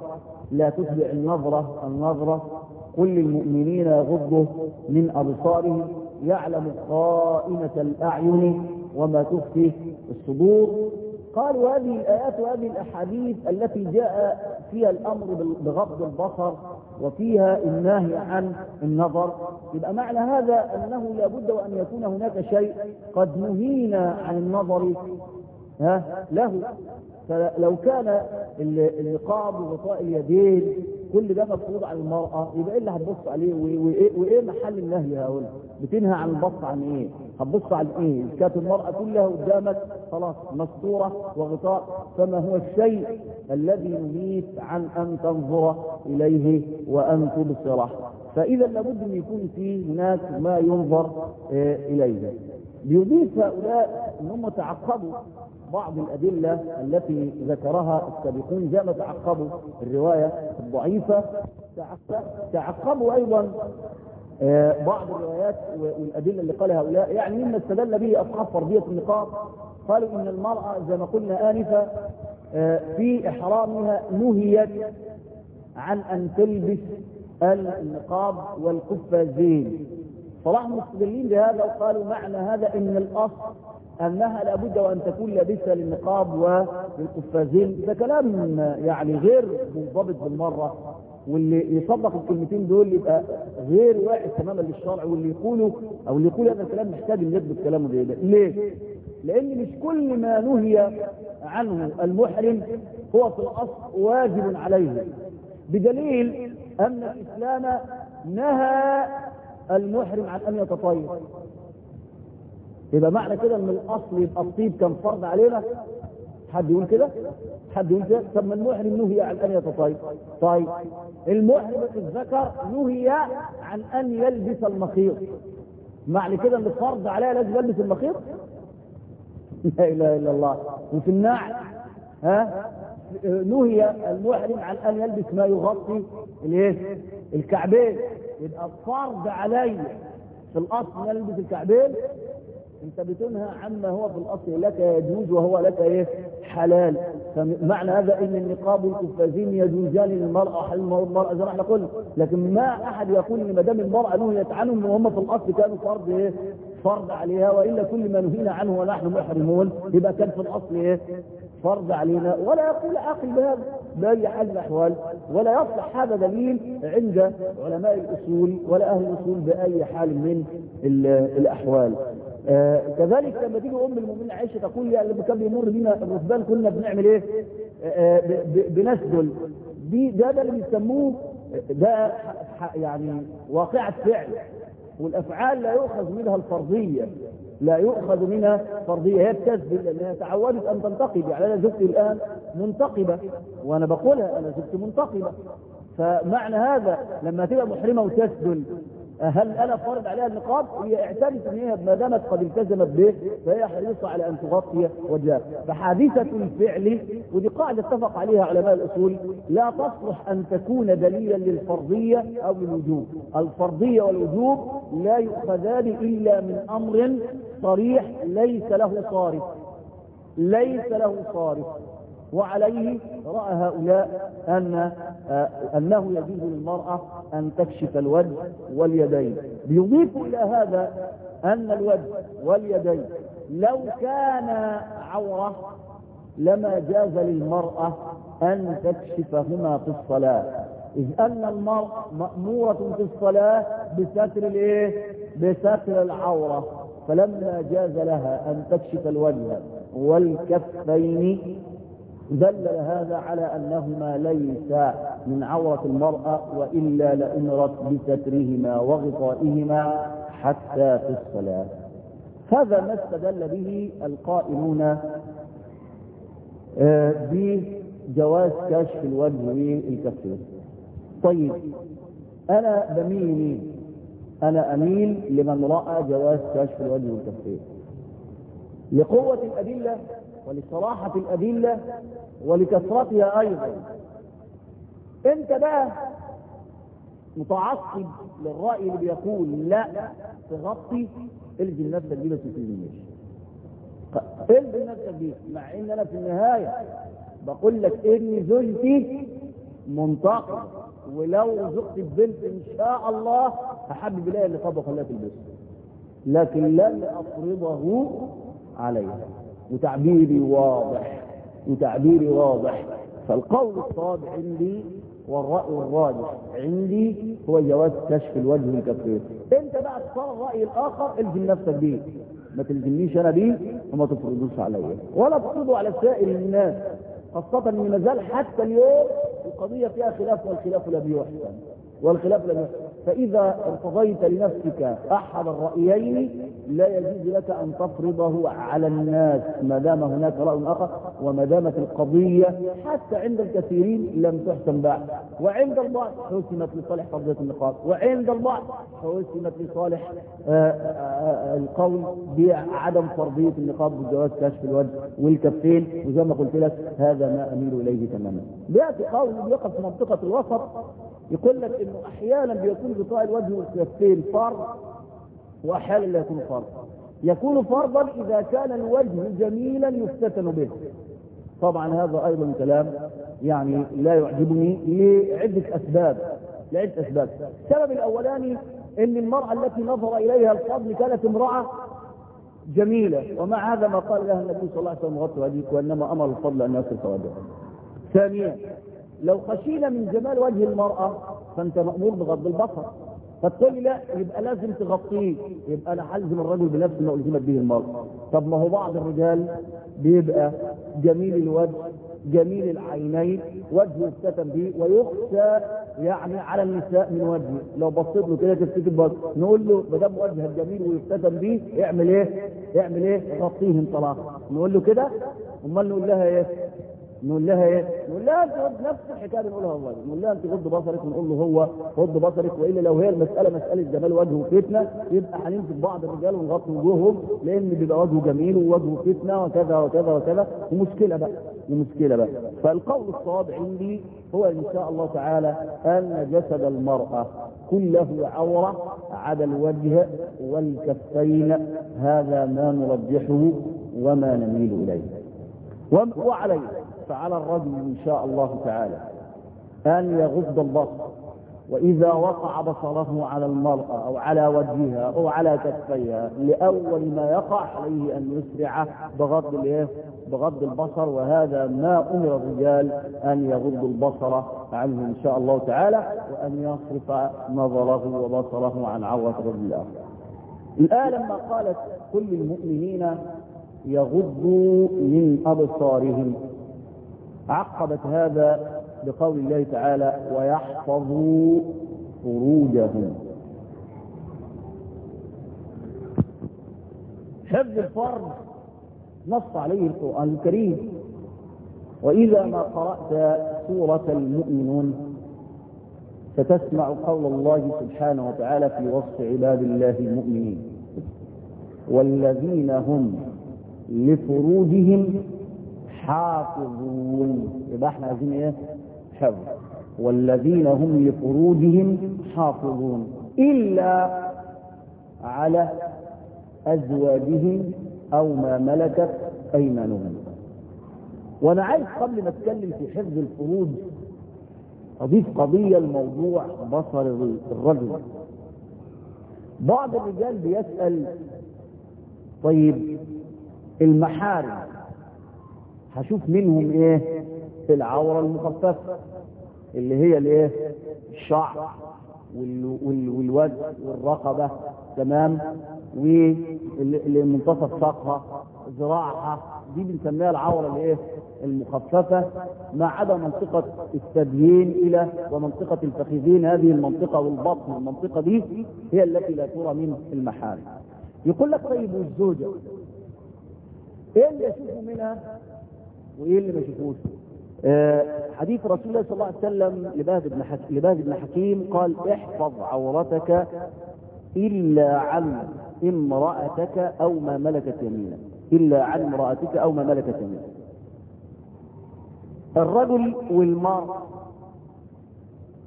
لا تتبع النظرة النظرة قل للمؤمنين يغضوا من أبصارهم يعلم خائنة الأعين وما تخفي الصدور. قالوا هذه الآيات وهذه الأحاديث التي جاء فيها الأمر بغض البصر وفيها النهي عن النظر. يبقى معنى هذا أنه لابد وأن يكون هناك شيء قد نهينا عن النظر له. فلو كان النقاب وغطاء اليدين كل ده مفروض على المرأة يبقى إيه اللي هتبص عليه؟ وايه, وإيه محل النهي هؤلاء بتنهى عن البص عن إيه؟ هتبص عن إيه كانت المرأة كلها قدامك خلاص مستورة وغطاء فما هو الشيء الذي نهيت عن أن تنظر إليه وأن تبصره. فإذا لابد أن يكون في هناك ما ينظر إيه إليه. بيضيف هؤلاء إن هم تعقبوا بعض الأدلة التي ذكرها السابقون زي ما تعقبوا الرواية الضعيفة. تعقبوا أيضا بعض الروايات والأدلة اللي قالها هؤلاء. يعني مما استدل به أصحاب فرضية النقاب قالوا إن المرأة زي ما قلنا آنفة في إحرامها نهيت عن أن تلبس النقاب والقفازين فراحوا مستدلين بهذا وقالوا معنى هذا إن الأصل أنها لابد وأن تكون لابسة للنقاب وللقفازين. ده كلام يعني غير منضبط بالمرة واللي يصدق الكلمتين دول يبقى غير واحد تماما للشرع واللي يقولوا أو اللي يقول هذا الكلام محتاج إن يثبت كلامه ده, ده. ليه؟ لأن مش كل ما نهي عنه المحرم هو في الأصل واجب عليه. بدليل أن الإسلام نهى المحرم عن أن يتطيب. يبقى معنى كده إن الأصل يبقى الطيب كان فرض علينا؟ حد يقول كده؟ حد يقول كده؟ طب ما المحرم نهي عن أن يتطيب. طيب المحرم الذكر نهي عن أن يلبس المخيط. معنى كده إن فرض عليها لازم يلبس المخيط؟ لا إله إلا الله. وفي النعل ها؟ نهي المحرم عن أن يلبس ما يغطي الإيه؟ الكعبين. يبقى فرض علي في الأصل ان يلبس الكعبين؟ أنت بتنهى عما هو في الأصل لك يجوز وهو لك إيه؟ حلال. فمعنى هذا إن النقاب والقفازين يجوزان للمرأة حل المرأة زي ما إحنا قلنا. لكن ما أحد يقول إن ما دام المرأة نهيت عنهم وهم في الأصل كانوا فرض إيه؟ فرض عليها وإلا كل ما نهينا عنه ونحن محرمون يبقى كان في الأصل إيه؟ فرض علينا. ولا يقول عاقل بهذا. حال من الأحوال ولا يصلح. هذا دليل عند علماء الأصول ولا أهل الأصول بأي حال من الأحوال. آه كذلك لما تيجي أم المؤمنين عائشة تقول لي لما كان بيمر بينا الرهبان كنا بنعمل إيه؟ آه بنسدل دي ده ده اللي بيسموه ده يعني واقعة فعل. والأفعال لا يؤخذ منها الفرضية. لا يؤخذ منها فرضية. هي بتسبل لأنها تعودت أن تنتقب. يعني أنا زوجتي الآن منتقبة وأنا بقولها أنا زوجتي منتقبة. فمعنى هذا لما تبقى محرمة وتسدل هل أنا فرض عليها النقاب؟ هي اعترف أن هي ما دامت قد التزمت به فهي حريصة على أن تغطي وجهها. فحادثة الفعل ودي قاعدة اتفق عليها علماء الأصول لا تصلح أن تكون دليلا للفرضية أو للوجوب. الفرضية والوجوب لا يؤخذان إلا من أمر صريح ليس له صارف. ليس له صارف. وعليه رأى هؤلاء أن أنه يجوز للمرأة أن تكشف الوجه واليدين. بيضيف إلى هذا أن الوجه واليدين لو كان عورة لما جاز للمرأة أن تكشفهما في الصلاة. إذ أن المرأة مأمورة في الصلاة بستر الإيه؟ بستر العورة. فلما جاز لها أن تكشف الوجه والكفين دل هذا على أنهما ليس من عورة المرأة وإلا لأمرت بسترهما وغطائهما حتى في الصلاة. هذا ما استدل به القائلون بجواز كشف الوجه والكفين طيب أنا بميل أنا أميل لمن رأى جواز كشف الوجه والكفين لقوة الأدلة ولصراحة الأدلة ولكثرتها أيضا. أنت بقى متعصب للرأي اللي بيقول لا تغطي الزم نفسك دي بس تلزمنيش الزم نفسك دي مع إن أنا في النهاية بقول لك إن زوجتي منتقم ولو زوجتي بنت إن شاء الله هحبب اليها اللي قبل خلاها تلبسه لكن لن أفرضه عليها. وتعبيري واضح وتعبيري واضح. فالقول الصواب عندي والرأي الراجح عندي هو جواز كشف الوجه والكفين انت بقى تختار الرأي الآخر الزم نفسك بيه. ما تلزمنيش أنا بيه وما تفرضوش عليا. ولا تفرضوا على سائر الناس خاصة إن ما زال حتى اليوم القضية فيها خلاف والخلاف لم يحسن. والخلاف لم يحسن. فإذا ارتضيت لنفسك أحد الرأيين لا يجوز لك أن تفرضه على الناس ما دام هناك رأي آخر وما دامت القضية حتى عند الكثيرين لم تحسن بعد. وعند البعض حسمت لصالح قضية النقاط وعند البعض حسمت لصالح آآ آآ القول بعدم فرضية النقاط بجواز كشف الوجه والكفين. وزي ما قلت لك هذا ما أميل إليه تماما. بيأتي قول بيقف في منطقة الوسط يقول لك إنه أحيانا بيكون غطاء الوجه والكفين فرض وأحيانا لا يكون فرض. يكون فرضا إذا كان الوجه جميلا يفتتن به. طبعا هذا أيضا كلام يعني لا يعجبني لعدة أسباب لعدة أسباب. السبب الأولاني إن المرأة التي نظر إليها الفضل كانت امرأة جميلة ومع هذا ما قال لها النبي صلى الله عليه وسلم غطوا وجهك وإنما أمر الفضل أن وجهه ثانيا لو خشينا من جمال وجه المرأة فأنت مأمور بغض البصر فتقول لي لا يبقى لازم تغطيه يبقى أنا هلزم الرجل بنفس ما ألزمت به المرأة طب ما هو بعض الرجال بيبقى جميل الوجه جميل العينين وجهه يفتتن به ويخشى يعني على النساء من وجهه لو بصيت له كده تفتكر بس نقول له ما دام وجهك جميل ويفتتن به اعمل إيه؟ اعمل إيه؟ غطيه انطلاقا نقول له كده أمال نقول لها إيه؟ نقول لها إيه؟ نقول لها انت نفس الحكاية بنقولها والله. نقول لها أنت غض بصرك ونقول له هو غض بصرك وإلا لو هي المسألة مسألة جمال وجه وفتنة يبقى هنمسك بعض الرجال ونغطي وجوههم لأن بيبقى وجهه جميل ووجهه فتنة وكذا وكذا وكذا. ومشكلة بقى ومشكلة بقى. فالقول الصواب عندي هو إن شاء الله تعالى أن جسد المرأة كله عورة عدا الوجه والكفين. هذا ما نرجحه وما نميل إليه. وعليه. فعلى الرجل إن شاء الله تعالى أن يغض البصر وإذا وقع بصره على المرأة أو على وجهها أو على كفيها لأول ما يقع عليه أن يسرع بغض الإيه؟ بغض البصر وهذا ما أمر الرجال أن يغضوا البصر عنه إن شاء الله تعالى وأن يصرف نظره وبصره عن عورة الرجل الآخر الآن لما قالت كل المؤمنين يغضوا من أبصارهم عقبت هذا بقول الله تعالى ويحفظوا فروجهم. حفظ الفرج نص عليه القرآن الكريم. وإذا ما قرأت سورة المؤمنون ستسمع قول الله سبحانه وتعالى في وصف عباد الله المؤمنين. والذين هم لفروجهم حافظون. يبقى إحنا عايزين إيه؟ حفظ والذين هم لفروجهم حافظون. إلا على أزواجهم أو ما ملكت أيمانهم. وأنا عايز قبل ما أتكلم في حفظ الفروج أضيف قضية الموضوع بصر الرجل. بعض الرجال بيسأل طيب المحارم هشوف منهم إيه؟ العورة المخففة اللي هي الإيه؟ الشعر وال... وال... والوجه والرقبة تمام؟ والمنتصف ساقها ذراعها دي بنسميها العورة الإيه؟ المخففة ما عدا منطقة الثديين إلى ومنطقة الفخذين هذه المنطقة والبطن المنطقة دي هي التي لا ترى من المحارم. يقول لك طيب والزوجة إيه اللي يشوفه منها؟ وإيه اللي ما يشوفوش؟ آه حديث رسول الله صلى الله عليه وسلم لبهد بن حك... لبهد بن حكيم قال احفظ عورتك إلا عن امرأتك أو ما ملكت يمينك. إلا عن امرأتك أو ما ملكت يمينك. الرجل والمرأة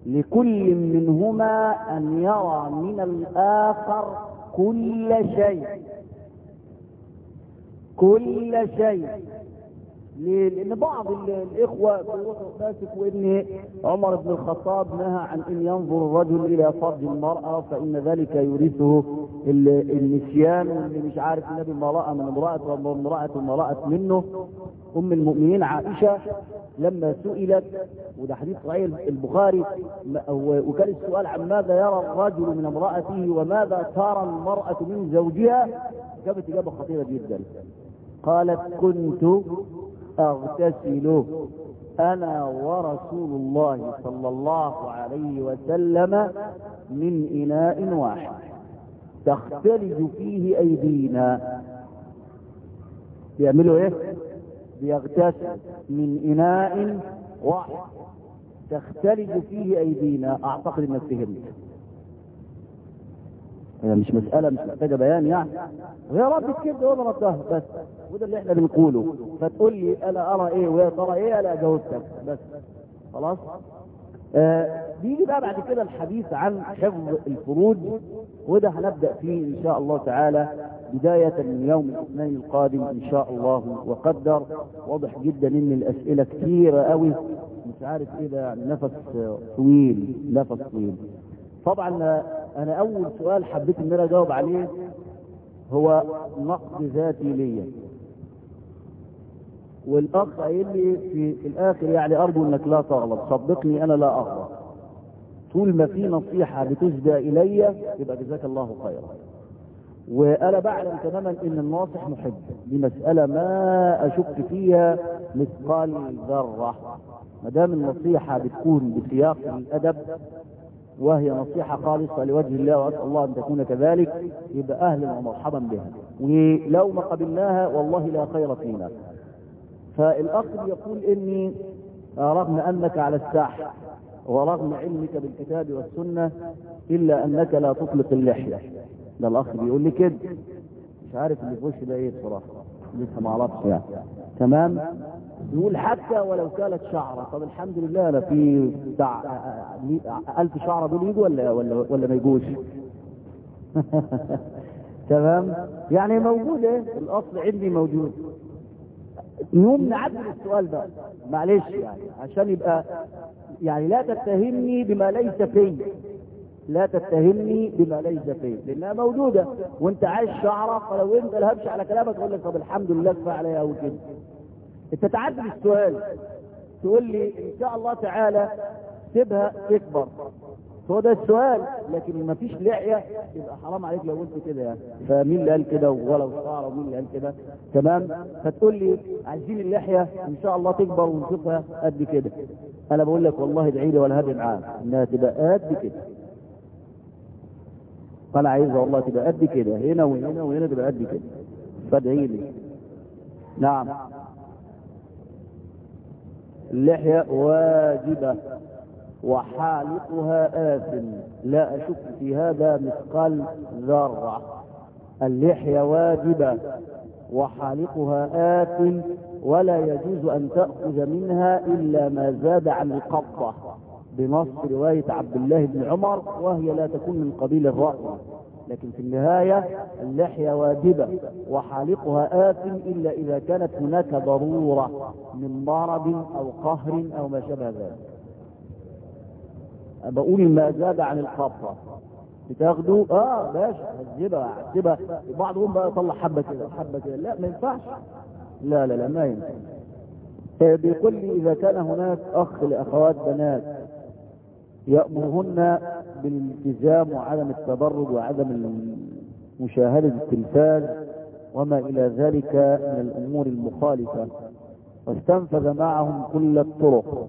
لكل منهما أن يرى من الآخر كل شيء. كل شيء؟ لأن بعض الإخوة بيروحوا ماسك وإن عمر بن الخطاب نهى عن إن ينظر الرجل إلى فرج المرأة فإن ذلك يورثه النسيان واللي مش عارف النبي امراه من امرأة وامراه امرأة منه. أم المؤمنين عائشة لما سئلت وده حديث صحيح البخاري وكان السؤال عن ماذا يرى الرجل من امرأته وماذا ترى المرأة من زوجها؟ جابت إجابة خطيرة جدا. قالت كنت اغتسل أنا ورسول الله صلى الله عليه وسلم من إناء واحد. تختلج فيه أيدينا. بيعملوا إيه؟ بيغتسل من إناء واحد. تختلج فيه أيدينا. أعتقد إنك فهمت. هي مش مسألة مش محتاجة بيان يعني. ويا رب كده ولا ردها. بس وده اللي إحنا بنقوله. فتقول لي أنا أرى إيه ويا ترى إيه أنا جاوبتك بس. خلاص؟ آه بيجي بقى بعد كده الحديث عن حفظ الفروج وده هنبدأ فيه إن شاء الله تعالى بداية من يوم الاثنين القادم إن شاء الله وقدر. واضح جدا إن الأسئلة كثيرة قوي مش عارف إيه ده يعني نفس طويل نفس طويل. طبعا أنا أول سؤال حبيت إن أنا أجاوب عليه هو نقد ذاتي ليا. والأخ قايل لي في الآخر يعني أرجو إنك لا تغلط. صدقني أنا لا أغلط. طول ما في نصيحة بتسدى إلي يبقى جزاك الله خيرا. وأنا بعلم تماما إن الناصح محب دي مساله ما أشك فيها مثقال ذرة. ما دام النصيحة بتكون بسياق الأدب وهي نصيحة خالصة لوجه الله وأسأل الله أن تكون كذلك يبقى أهلا ومرحبا بها. ولو ما قبلناها والله لا خير فينا. فالأخ يقول إني رغم أنك على الساحة ورغم علمك بالكتاب والسنة إلا أنك لا تطلق اللحية. ده الأخ بيقول لي كده. مش عارف اللي في وشي ده إيه بصراحة. لسه ما أعرفش يعني. تمام؟ يقول حتى ولو كانت شعرة. طب الحمد لله أنا في بتاع ألف شعرة دول يجوا ولا ولا ولا ما يجوش تمام؟ يعني موجودة الأصل عندي موجود. نقوم نعدل السؤال ده. معلش يعني عشان يبقى يعني لا تتهمني بما ليس في. لا تتهمني بما ليس فيه لأنها موجودة. وأنت عايش شعرة فلو أنت لهبش على كلامك أقول لك طب الحمد لله كفاية عليا أو كده انت تعدل السؤال تقول لي إن شاء الله تعالى سيبها تكبر. هو ده السؤال لكن ما فيش لحية يبقى حرام عليك لو قلت كده يعني. فمين اللي قال كده؟ ولو شعر ومين اللي قال كده؟ تمام؟ فتقول لي عايزين اللحية إن شاء الله تكبر ونشوفها قد كده. أنا بقول لك والله ادعي لي ولا هدي معاك إنها تبقى قد كده. أنا عايزها والله تبقى قد كده هنا وهنا وهنا تبقى قد كده. فادعي لي. نعم. اللحية واجبة وحالقها آثم. لا أشك في هذا مثقال ذرة. اللحية واجبة وحالقها آثم ولا يجوز أن تأخذ منها إلا ما زاد عن القبضة. بنص رواية عبد الله بن عمر وهي لا تكون من قبيل الرأي. لكن في النهاية اللحية واجبة وحالقها آثم إلا إذا كانت هناك ضرورة من مرض أو قهر أو ما شابه ذلك. بقول ما زاد عن الخطة بتاخدوا آه باشا هتجيبها هتجيبها بعضهم بقى يطلع حبة كده حبة كده. لا ما ينفعش. لا لا لا ما ينفع بيقول لي إذا كان هناك أخ لأخوات بنات يأمرهن بالالتزام وعدم التبرج وعدم مشاهدة التلفاز وما إلى ذلك من الأمور المخالفة. واستنفذ معهم كل الطرق.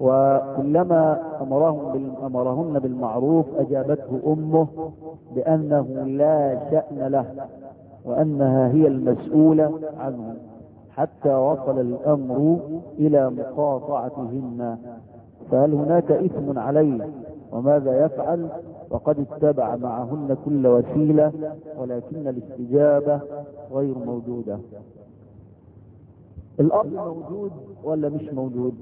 وكلما أمرهم أمرهن بالمعروف أجابته أمه بأنه لا شأن له وأنها هي المسؤولة عنه حتى وصل الأمر إلى مقاطعتهن. فهل هناك إثم عليه؟ وماذا يفعل؟ وقد اتبع معهن كل وسيلة ولكن الاستجابة غير موجودة. الأرض موجود ولا مش موجود؟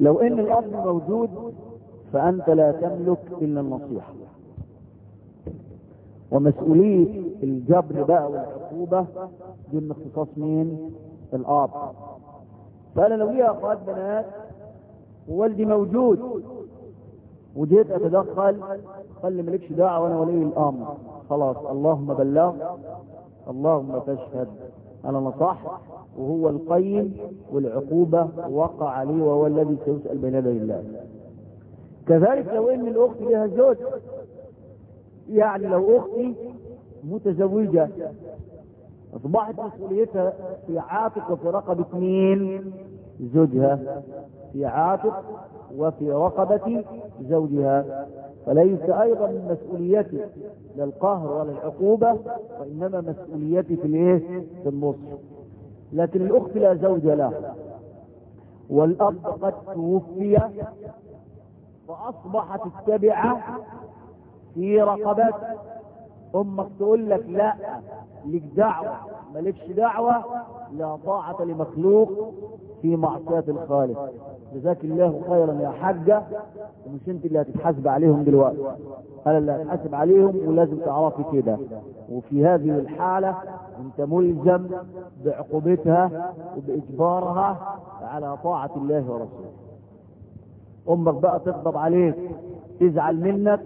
لو إن الأرض موجود فأنت لا تملك إلا النصيحة. ومسؤولية الجبر بقى والعقوبة دي من اختصاص مين؟ الأرض فأنا لو ليها أخوات بنات ووالدي موجود. وجيت أتدخل. قال لي مالكش دعوة وأنا ولي الأمر. خلاص اللهم بلغ. اللهم تشهد. أنا نصحت وهو القيم والعقوبة وقع عليه وهو الذي سيسأل بين يدي الله. كذلك لو إن الأخت لها زوج يعني لو أختي متزوجة أصبحت مسؤوليتها في عاتق وفي رقبة مين؟ زوجها في عاتق وفي رقبة زوجها. فليس أيضا من مسؤوليتي لا القهر ولا العقوبة وإنما مسؤوليتي في الإيه؟ في النصح. لكن الأخت لا زوج لها. والأب قد توفي فأصبحت التبعة في رقبته أمك تقول لك لا لك دعوة. مالكش دعوة لا طاعة لمخلوق. في معصية الخالق. جزاك الله خيرا يا حاجة. ومش أنت اللي هتتحاسب عليهم دلوقتي. أنا اللي هتحاسب عليهم ولازم تعرفي كده. وفي هذه الحالة أنت ملزم بعقوبتها وبإجبارها على طاعة الله ورسوله. أمك بقى تغضب عليك تزعل منك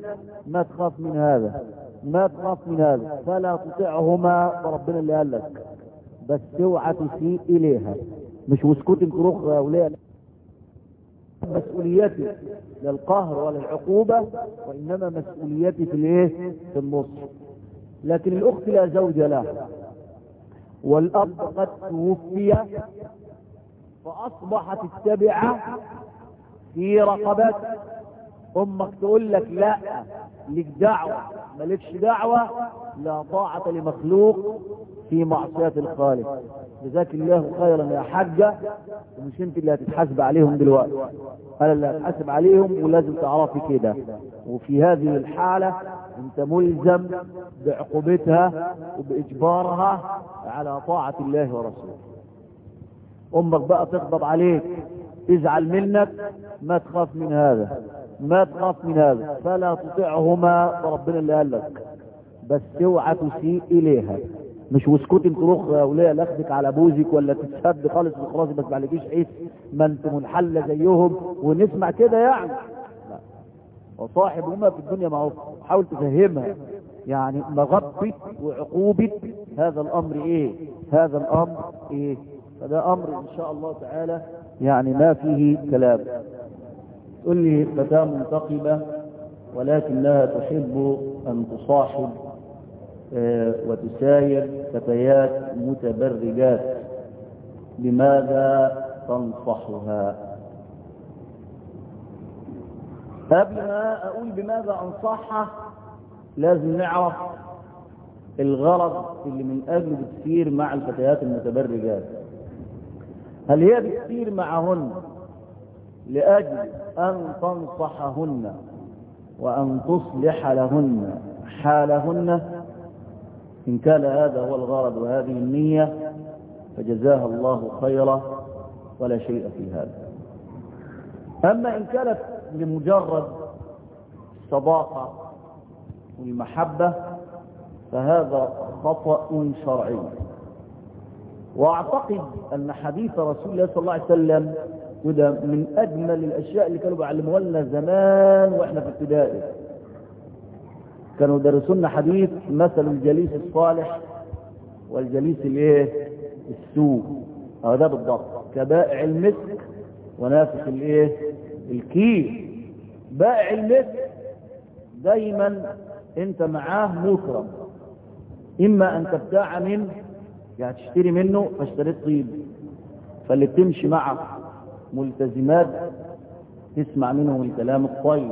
ما تخاف من هذا ما تخاف من هذا. فلا تطيعهما فربنا اللي قال لك بس اوعى تسيء إليها. مش تروح يا أولاد. مسؤوليتي لا القهر ولا العقوبة وإنما مسؤوليتي في الإيه؟ في النص. لكن الأخت لا زوج لها. والأب قد توفي فأصبحت التبعة في رقبته أمك تقول لك لا لك دعوة. مالكش دعوة لا طاعة لمخلوق. في معصية الخالق. جزاك الله خيرا يا حاجة. ومش أنت اللي هتتحاسب عليهم دلوقتي. أنا اللي هتحاسب عليهم ولازم تعرفي كده. وفي هذه الحالة أنت ملزم بعقوبتها وبإجبارها على طاعة الله ورسوله. أمك بقى تغضب عليك. تزعل منك. ما تخاف من هذا. ما تخاف من هذا. فلا تطيعهما فربنا اللي قال لك. بس اوعى تسيء إليها. مش واسكتي تروح وليه لاخدك على بوزك ولا تتشد خالص وخلاص بس ما عليكيش عيش ما انت منحله زيهم ونسمع كده يعني. لا. وصاحبهما في الدنيا معروف حاول تفهمها. يعني مغبة وعقوبة هذا الأمر إيه؟ هذا الأمر إيه؟ فده أمر إن شاء الله تعالى يعني ما فيه كلام. تقول لي فتاة منتقبة ولكنها تحب أن تصاحب وتساير فتيات متبرجات. لماذا تنصحها؟ قبل ما أقول بماذا أنصحها؟ لازم نعرف الغرض اللي من اجله بتسير مع الفتيات المتبرجات. هل هي بتسير معهن لأجل أن تنصحهن وأن تصلح لهن حالهن؟ إن كان هذا هو الغرض وهذه النية فجزاها الله خيرا ولا شيء في هذا. أما إن كانت لمجرد الصداقة والمحبة فهذا خطأ شرعي. وأعتقد أن حديث رسول الله صلى الله عليه وسلم وده من أجمل الأشياء اللي كانوا بيعلموها لنا زمان وإحنا في ابتدائي. كانوا درسونا حديث مثل الجليس الصالح والجليس الايه؟ السوء. هذا ده بالضبط. كبائع المسك ونافخ الايه؟ الكيل. بائع المسك دايما انت معاه مكرم. إما أن تبتاع منه يعني تشتري منه فاشتريت طيب. فاللي بتمشي معه ملتزمات تسمع منهم الكلام الطيب.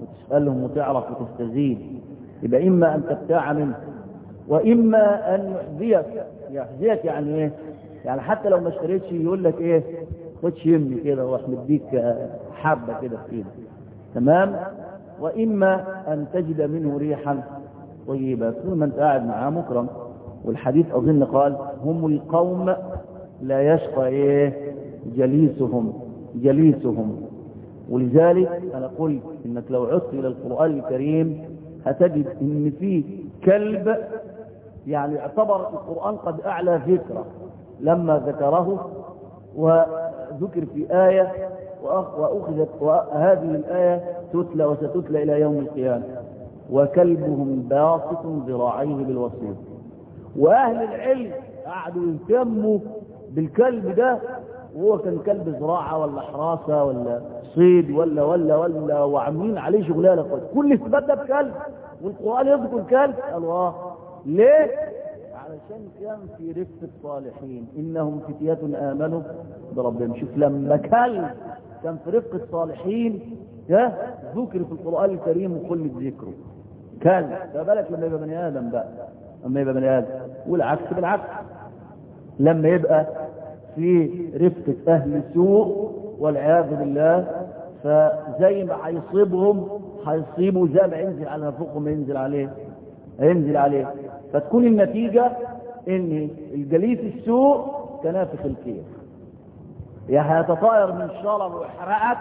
وتسألهم وتعرف وتستزيد. يبقى إما أن تبتاع منه وإما أن يحذيك يحذيك يعني إيه؟ يعني حتى لو ما اشتريتش يقول لك إيه؟ خدش يمي كده وأروح مديك حبة كده في إيدك. تمام؟ وإما أن تجد منه ريحا طيبة. طول ما أنت قاعد معاه مكرم. والحديث أظن قال هم القوم لا يشقى إيه؟ جليسهم جليسهم. ولذلك أنا قلت إنك لو عدت إلى القرآن الكريم هتجد إن في كلب يعني اعتبر القرآن قد أعلى ذكره لما ذكره وذكر في آية وأخذت وهذه الآية تتلى وستتلى إلى يوم القيامة. وكلبهم باسط ذراعيه بالوصيد وأهل العلم قعدوا يهتموا بالكلب ده وهو كان كلب زراعة ولا حراسة ولا صيد ولا ولا ولا وعاملين عليه شغلانة كل اثبات ده بكلب. والقرآن يذكر الكلب الله. ليه؟ علشان كان في رفق الصالحين. إنهم فتية آمنوا بربهم. شوف لما كلب كان في رفقة صالحين ها؟ ذكر في القرآن الكريم وكل ذكره كان. فبالك لما يبقى بني آدم بقى؟ لما يبقى بني آدم. والعكس بالعكس. لما يبقى في رفقة أهل سوء والعياذ بالله فزي ما هيصيبهم هيصيبوا زي ما ينزل على فوقهم ينزل عليه هينزل عليه. فتكون النتيجة إن الجليس السوء كنافخ الكير يا هيتطاير من شرر ويحرقك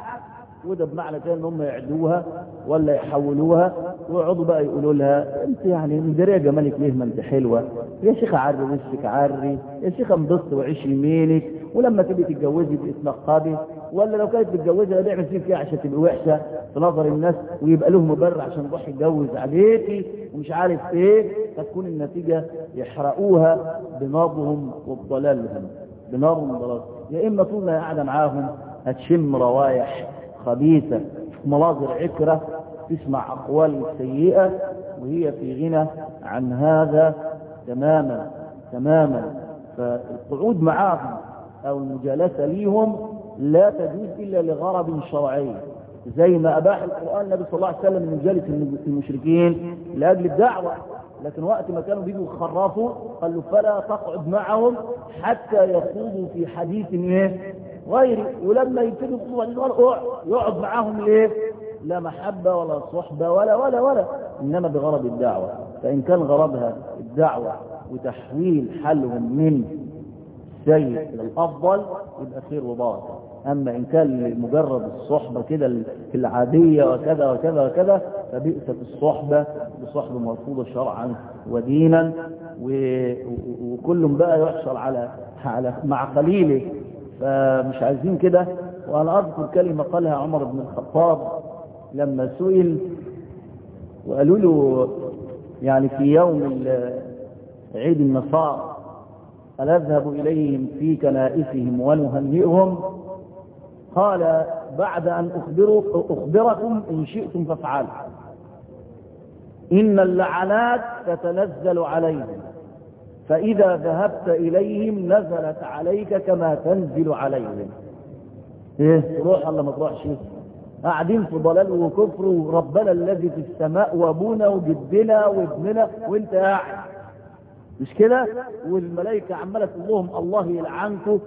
وده بمعنى كده إن هم يعدوها ولا يحولوها ويقعدوا بقى يقولوا لها أنت يعني مدريه جمالك ليه ما أنت حلوة؟ يا شيخ عري وشك عري يا شيخ انبسط وعيش يمينك ولما تيجي تتجوزي تتنقبي ولا لو كانت متجوزة بيعمل فيك إيه عشان تبقى وحشة؟ في نظر الناس ويبقى له مبرر عشان يروح يتجوز عليكي ومش عارف إيه؟ فتكون النتيجة يحرقوها بنارهم وبضلالهم بنارهم وضلالهم يا إما طول ما قاعدة معاهم هتشم روايح خبيثة مناظر عكرة تسمع أقوال سيئة وهي في غنى عن هذا تماما تماما. فالقعود معاهم أو المجالسة ليهم لا تجوز إلا لغرض شرعي. زي ما أباح القرآن النبي صلى الله عليه وسلم من مجالس المشركين لأجل الدعوة لكن وقت ما كانوا بيجوا يخرفوا قال له فلا تقعد معهم حتى يخوضوا في حديث إيه؟ غيري ولما يبتدوا يقعد معاهم ليه؟ لا محبة ولا صحبة ولا ولا ولا. إنما بغرض الدعوة. فإن كان غرضها الدعوة وتحويل حالهم من سيء إلى الأفضل يبقى خير وبركة. أما إن كان مجرد الصحبة كده العادية وكذا وكذا وكذا فبئست الصحبه بصحبة مرفوضة شرعا ودينا وكل بقى يحصل على على مع خليله فمش عايزين كده. وأنا أذكر كلمة قالها عمر بن الخطاب لما سئل وقالوا له يعني في يوم عيد النصارى قال أذهب إليهم في كنائسهم ونهنئهم؟ قال بعد أن أخبركم إن شئتم فافعلوا. إن اللعنات تتنزل عليهم. فإذا ذهبت إليهم نزلت عليك كما تنزل عليهم. إيه؟ تروح ولا ما تروحش. قاعدين في ضلال وكفر وربنا الذي في السماء وأبونا وجدنا وابننا وأنت قاعد. مش كده؟ والملائكة عمالة تقول لهم الله يلعنكم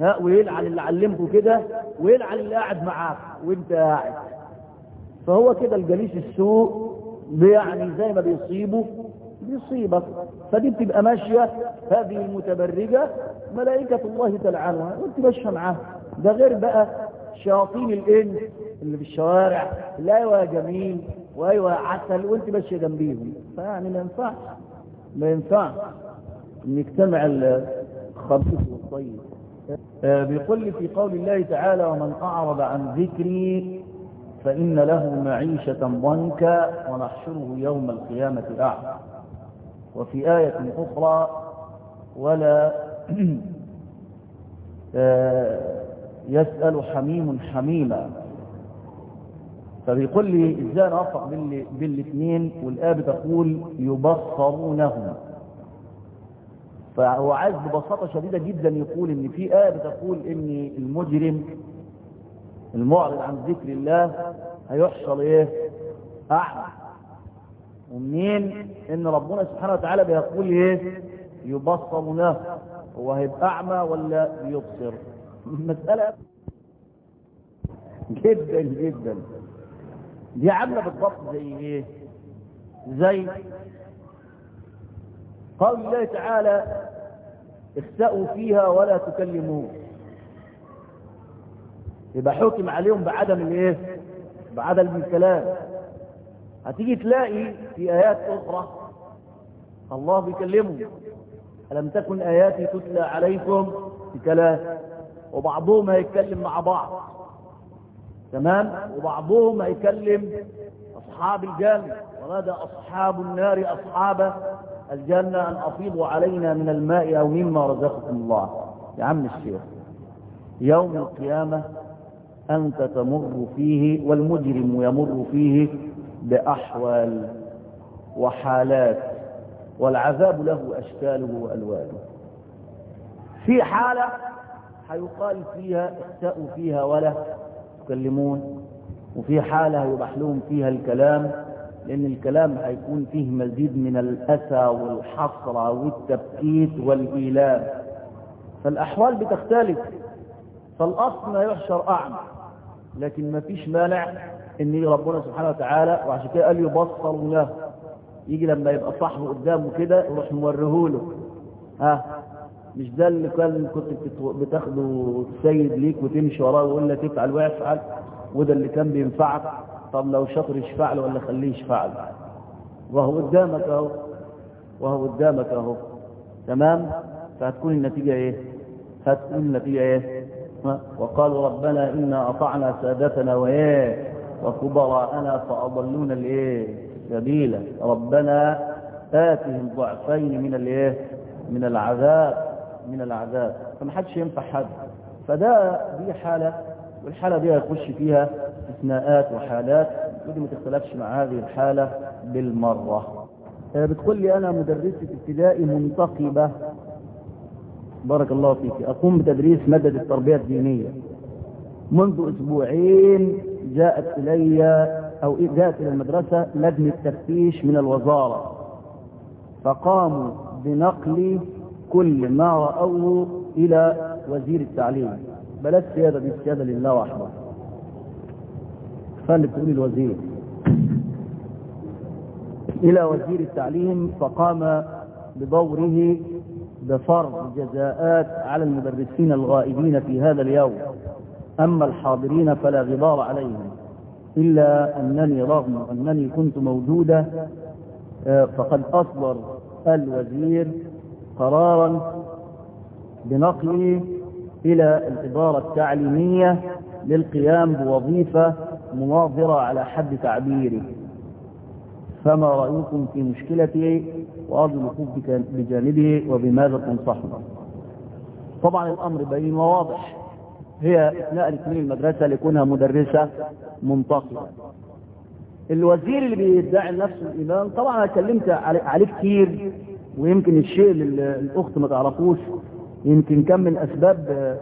ها ويلعن اللي علمكم كده ويلعن اللي قاعد معاك وأنت قاعد. فهو كده الجليس السوء يعني زي ما بيصيبه بيصيبك فدي بتبقى ماشية هذه المتبرجة ملائكة الله تلعنها وانت ماشية معاها ده غير بقى شياطين الإنس اللي في الشوارع لا أيوه جميل وايوه عسل وانت ماشية جنبيهم. فيعني ما ينفعش ما ينفعش إن يجتمع الخبيث والطيب. آه بيقول لي في قول الله تعالى ومن أعرض عن ذكري فإن له معيشة ضنكا ونحشره يوم القيامة أعمى. وفي آية أخرى ولا آه يسأل حميم حميما. فبيقول لي إزاي نوفق بين الاثنين؟ والآية بتقول يبصرونهم فهو عايز ببساطة شديدة جدا يقول إن في آية بتقول ان المجرم المعرض عن ذكر الله هيحصل إيه؟ أعمى. ومنين؟ إن ربنا سبحانه وتعالى بيقول إيه؟ يبصرونه هو هيبقى أعمى ولا بيبصر مسألة جدا جدا. دي عاملة بالضبط زي إيه؟ زي قول الله تعالى اخسأوا فيها ولا تكلمون يبقى حكم عليهم بعدم الإيه؟ بعدم الكلام. هتيجي تلاقي في آيات أخرى الله بيكلمهم ألم تكن آياتي تتلى عليكم بكلام وبعضهم هيتكلم مع بعض. تمام؟ وبعضهم هيكلم أصحاب الجنة. ونادى أصحاب النار أصحاب الجنة أن أفيضوا علينا من الماء أو مما رزقكم الله. يا عم الشيخ يوم القيامة أنت تمر فيه والمجرم يمر فيه بأحوال وحالات والعذاب له أشكاله وألوانه. في حالة هيقال فيها اخسأوا فيها ولا يتكلمون وفي حالة هيباح لهم فيها الكلام لأن الكلام هيكون فيه مزيد من الأسى والحسرة والتبكيت والإيلام. فالأحوال بتختلف فالأصل ما يحشر أعمى لكن ما فيش مانع ان ربنا سبحانه وتعالى وعشان كده قال يبصر له يجي لما يبقى صاحبه قدامه كده يروح موريه له. ها؟ مش ده اللي كان كنت بتاخده السيد ليك وتمشي وراه ويقول لك افعل وافعل وده اللي كان بينفعك. طب لو شاطر يشفع له ولا خليه يشفع له؟ وهو قدامك أهو. وهو قدامك أهو. تمام؟ فهتكون النتيجة إيه؟ هتكون النتيجة إيه؟ وقالوا ربنا إنا أطعنا سادتنا وإيه وكبراءنا فأضلونا الإيه؟ سبيلا. ربنا آتهم ضعفين من الإيه؟ من العذاب من العذاب. فما حدش ينفع حد. فده دي حالة والحالة دي يخش فيها استثناءات وحالات. ودي ما تختلفش مع هذه الحالة بالمرة. بتقول لي أنا مدرسة ابتدائي منتقبة. بارك الله فيك. أقوم بتدريس مادة التربية الدينية. منذ أسبوعين جاءت إلي أو جاءت إلى المدرسة لجنة تفتيش من الوزارة. فقاموا بنقل كل ما رأوه إلى وزير التعليم. بلاش سيادة دي السيادة لله وحده. فاللي بتقول الوزير. إلى وزير التعليم فقام بدوره بفرض جزاءات على المدرسين الغائبين في هذا اليوم. أما الحاضرين فلا غبار عليهم إلا أنني رغم أنني كنت موجودة فقد أصدر الوزير قرارا بنقلي إلى الإدارة التعليمية للقيام بوظيفة مناظرة على حد تعبيري. فما رأيكم في مشكلتي وأرجو الوقوف بجانبه وبماذا تنصحنا؟ طبعا الأمر بين وواضح هي اتنقلت من المدرسة لكونها مدرسة منتقبة الوزير اللي بيدعي نفسه الإمام طبعا أنا اتكلمت عليه كتير ويمكن الشيء اللي الأخت ما تعرفوش يمكن كان من أسباب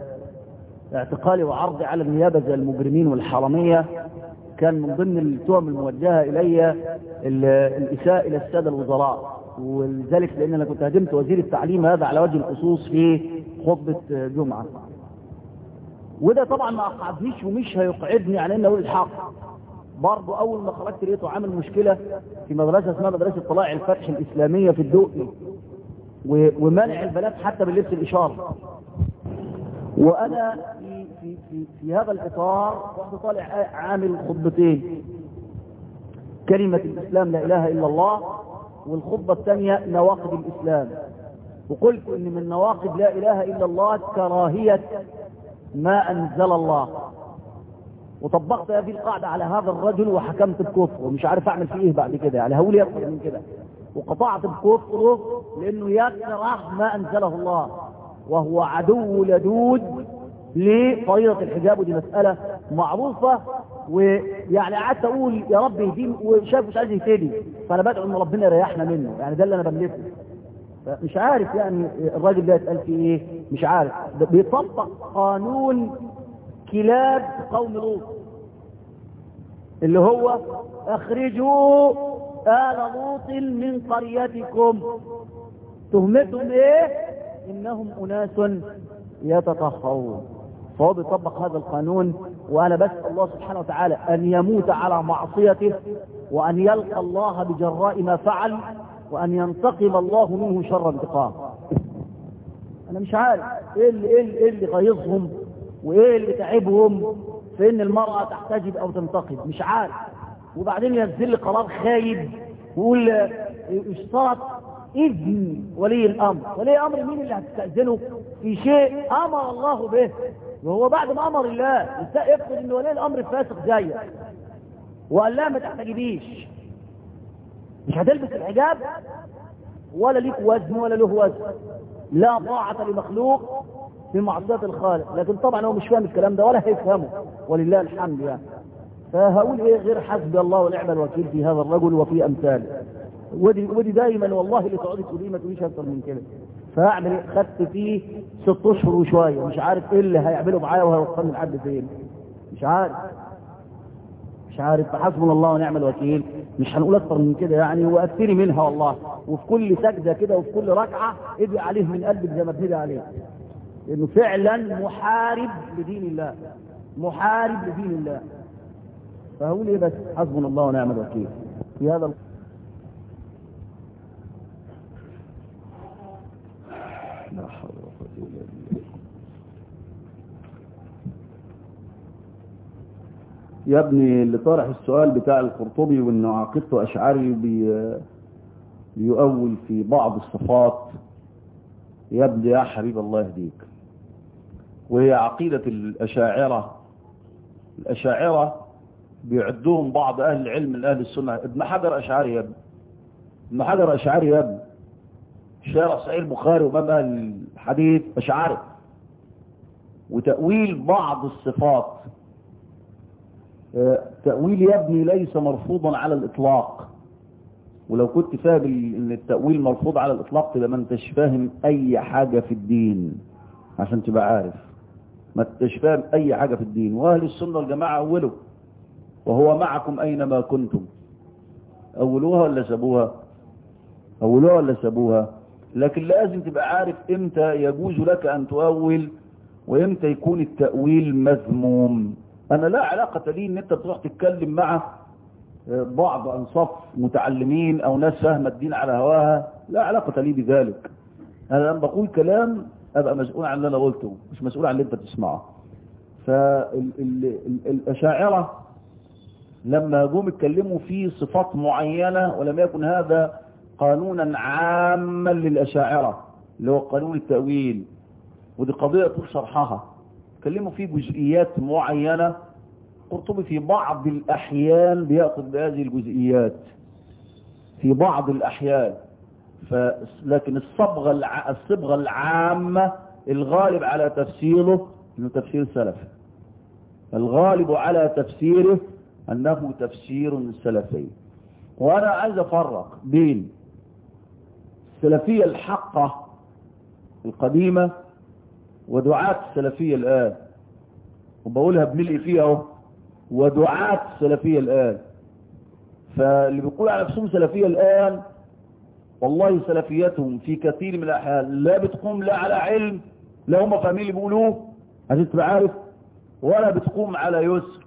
اعتقالي وعرضي على النيابة زي المجرمين والحرامية كان من ضمن التهم الموجهة إلي الإساءة إلى السادة الوزراء. ولذلك لأن أنا كنت هدمت وزير التعليم هذا على وجه الخصوص في خطبة جمعة. وده طبعا ما أقعدنيش ومش هيقعدني على أن أقول الحق برضه أول ما خرجت لقيته عامل مشكلة في مدرسة اسمها مدرسة طلائع الفتح الإسلامية في الدقي ومنع البنات حتى باللبس الإشارة. وأنا في, في, في, في هذا الإطار كنت طالع عامل خطبتين. كلمة الإسلام لا إله إلا الله والخطبة الثانية نواقض الإسلام. وقلت إن من نواقض لا إله إلا الله كراهية ما أنزل الله. وطبقت هذه القاعدة على هذا الرجل وحكمت بكفر ومش عارف أعمل فيه إيه بعد كده. يعني هقول يكفر من كده. وقطعت بكفره لأنه يكره ما أنزله الله. وهو عدو لدود لفريضة الحجاب. ودي مسألة معروفة. ويعني قعدت أقول يا رب يهديني وشايف مش عايز يهتدي. فأنا بدعو إن ربنا يريحنا منه. يعني ده اللي أنا بملكه. مش عارف يعني الراجل ده يتقال فيه إيه؟ مش عارف. بيطبق قانون كلاب قوم لوط. اللي هو أخرجوا آل لوط من قريتكم. تهمتهم إيه؟ إنهم أناس يتطهرون. فهو بيطبق هذا القانون وأنا بسال الله سبحانه وتعالى أن يموت على معصيته وأن يلقى الله بجراء ما فعل. وأن ينتقم الله منه شر انتقام. أنا مش عارف إيه اللي إيه اللي, إيه اللي غيظهم وإيه اللي تعبهم في إن المرأة تحتجب أو تنتقد مش عارف. وبعدين ينزل قرار خايب ويقول يشترط اذن ولي الأمر. ولي أمر مين اللي هتستأذنه؟ في شيء أمر الله به. وهو بعد ما أمر الله يفرض إن ولي الأمر فاسق زيك وقال لا ما تحتجبيش. مش هتلبس الحجاب؟ ولا ليك وزن ولا له وزن. لا طاعة لمخلوق في معصية الخالق. لكن طبعا هو مش فاهم الكلام ده ولا هيفهمه. ولله الحمد يعني. فهقول إيه غير حسبي الله ونعم الوكيل في هذا الرجل وفي أمثاله. ودي ودي دايما والله اللي تقعدي تقولي ما تقوليش أكتر من كده. فأعمل إيه خدت فيه ست أشهر وشوية. مش عارف إيه اللي هيعمله معايا وهيوصلني لحد فين. مش عارف. مش عارف. فحسبنا الله ونعم الوكيل. مش هنقول أكتر من كده يعني وأكثري منها والله. وفي كل سجدة كده وفي كل ركعة ادعي عليه من قلبك زي ما بتدعي عليه. لأنه فعلا محارب لدين الله. محارب لدين الله. فهقول إيه بس؟ حسبنا الله ونعم الوكيل. في هذا ال- لا حول ولا قوة إلا بالله يا ابني اللي طرح السؤال بتاع القرطبي وانه عقيدته أشعري بي بيؤول في بعض الصفات. يا ابني يا حبيب الله يهديك. وهي عقيدة الأشاعرة. الأشاعرة بيعدوهم بعض أهل العلم من أهل السنة. ابن حجر أشعري يا ابني. ابن حجر أشعري يا ابني. شارع صحيح البخاري وإمام أهل الحديث أشعري. وتأويل بعض الصفات. تأويل يا ابني ليس مرفوضا على الإطلاق. ولو كنت فاهم إن التأويل مرفوض على الإطلاق تبقى ما أنتش فاهم أي حاجة في الدين عشان تبقى عارف. ما أنتش فاهم أي حاجة في الدين. وأهل السنة والجماعة أولوا. وهو معكم أينما كنتم. أولوها ولا سابوها؟ أولوها ولا سابوها؟ لكن لازم تبقى عارف إمتى يجوز لك أن تؤول وإمتى يكون التأويل مذموم. أنا لا علاقة لي إن أنت بتروح تتكلم مع بعض أنصاف متعلمين أو ناس فاهمة الدين على هواها. لا علاقة لي بذلك. أنا لما بقول كلام أبقى مسؤول عن اللي أنا قلته مش مسؤول عن اللي أنت تسمعه فالأشاعرة لما جم اتكلموا في صفات معينة ولم يكن هذا قانونا عاما للأشاعرة اللي هو قانون التأويل ودي قضية طول شرحها. اتكلموا في جزئيات معينة؟ قرطبي في بعض الأحيان بيأخذ بهذه الجزئيات. في بعض الأحيان. ف... لكن الصبغة الع... الصبغة العامة الغالب على تفسيره إنه تفسير سلفي الغالب على تفسيره أنه تفسير سلفي. وأنا عايز أفرق بين السلفية الحقة القديمة ودعاة السلفية الآن. وبقولها بملء فيها أهو. ودعاة السلفية الآن. فاللي بيقول على نفسهم سلفية الآن والله سلفيتهم في كثير من الأحيان لا بتقوم لا على علم لا هم فاهمين اللي بيقولوه. عشان تبقى عارف ولا بتقوم على يسر.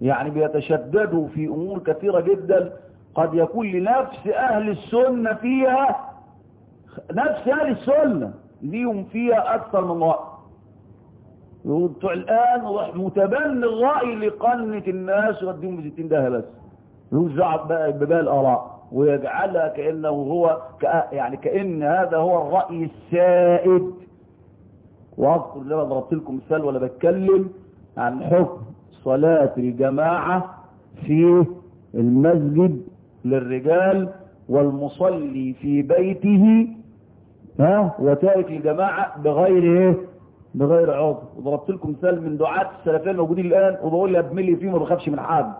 يعني بيتشددوا في أمور كثيرة جدا. قد يكون لنفس أهل السنة فيها نفس أهل السنة. ليهم فيها أكثر من رأي. يقول بتوع الآن روح متبني الرأي لقنة الناس ويديهم بستين ده بس يوزع بقى ببال الآراء ويجعلها كأنه هو يعني كأن هذا هو الرأي السائد. وأذكر زي ما ضربت لكم مثال ولا بتكلم عن حكم صلاة الجماعة في المسجد للرجال والمصلي في بيته ها؟ وتارك الجماعة بغير إيه؟ بغير عذر. وضربت لكم مثال من دعاة السلفيين الموجودين الآن وبقول لي ابملي فيه ما بخافش من حد.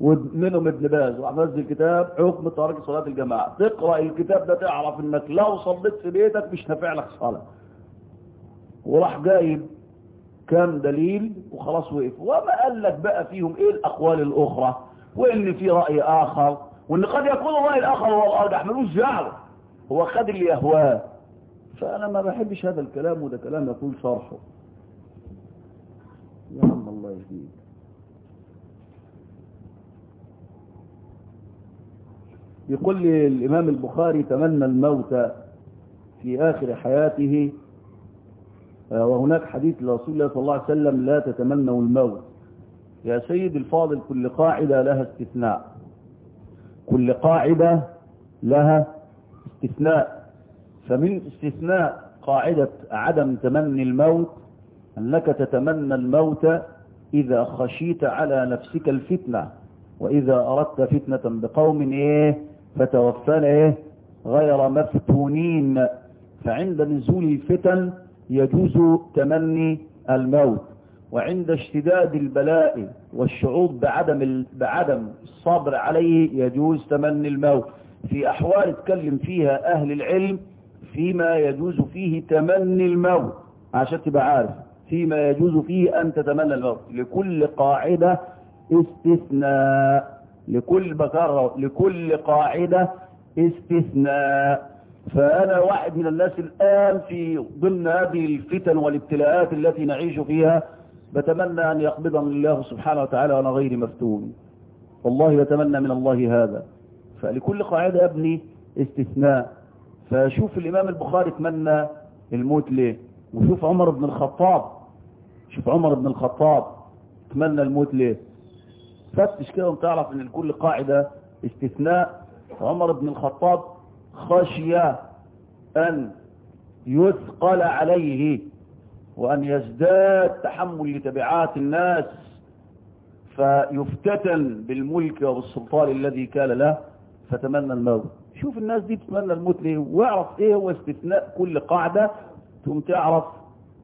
ومنهم ابن باز وعمل الكتاب حكم ترك صلاة الجماعة. تقرأ الكتاب ده تعرف إنك لو صليت في بيتك مش نافع لك صلاة. وراح جايب كام دليل وخلاص وقف. وما قال لك بقى فيهم إيه الأقوال الأخرى؟ وإن في رأي آخر. وإن قد يكون الرأي الآخر هو الارجح ملوش دعوة. هو خد اللي يهواه فأنا ما بحبش هذا الكلام وده كلام يطول شرحه يا عم الله يهديك. يقول لي الإمام البخاري تمنى الموت في آخر حياته. وهناك حديث لرسول الله صلى الله عليه وسلم لا تتمنوا الموت. يا سيد الفاضل كل قاعدة لها استثناء. كل قاعدة لها استثناء. فمن استثناء قاعدة عدم تمني الموت أنك تتمنى الموت إذا خشيت على نفسك الفتنة وإذا أردت فتنة بقوم إيه؟ فتوفنا إيه؟ غير مفتونين. فعند نزول الفتن يجوز تمني الموت. وعند اشتداد البلاء والشعور بعدم بعدم الصبر عليه يجوز تمني الموت. في أحوال اتكلم فيها أهل العلم فيما يجوز فيه تمني الموت. عشان تبقى عارف. فيما يجوز فيه أن تتمنى الموت. لكل قاعدة استثناء. لكل بكرة لكل قاعدة استثناء. فأنا واحد من الناس الآن في ضمن هذه الفتن والابتلاءات التي نعيش فيها بتمنى أن يقبضني الله سبحانه وتعالى وأنا غير مفتون. والله بتمنى من الله هذا. فلكل قاعدة أبني استثناء. فشوف الإمام البخاري تمنى الموت ليه. وشوف عمر بن الخطاب. شوف عمر بن الخطاب تمنى الموت ليه. فتش كده وتعرف إن لكل قاعدة استثناء. عمر بن الخطاب خشي أن يثقل عليه وأن يزداد تحمل لتبعات الناس. فيفتتن بالملك وبالسلطان الذي كان له. فتمنى الموت. شوف الناس دي تتمنى الموت ليه واعرف إيه هو استثناء كل قاعدة ثم تعرف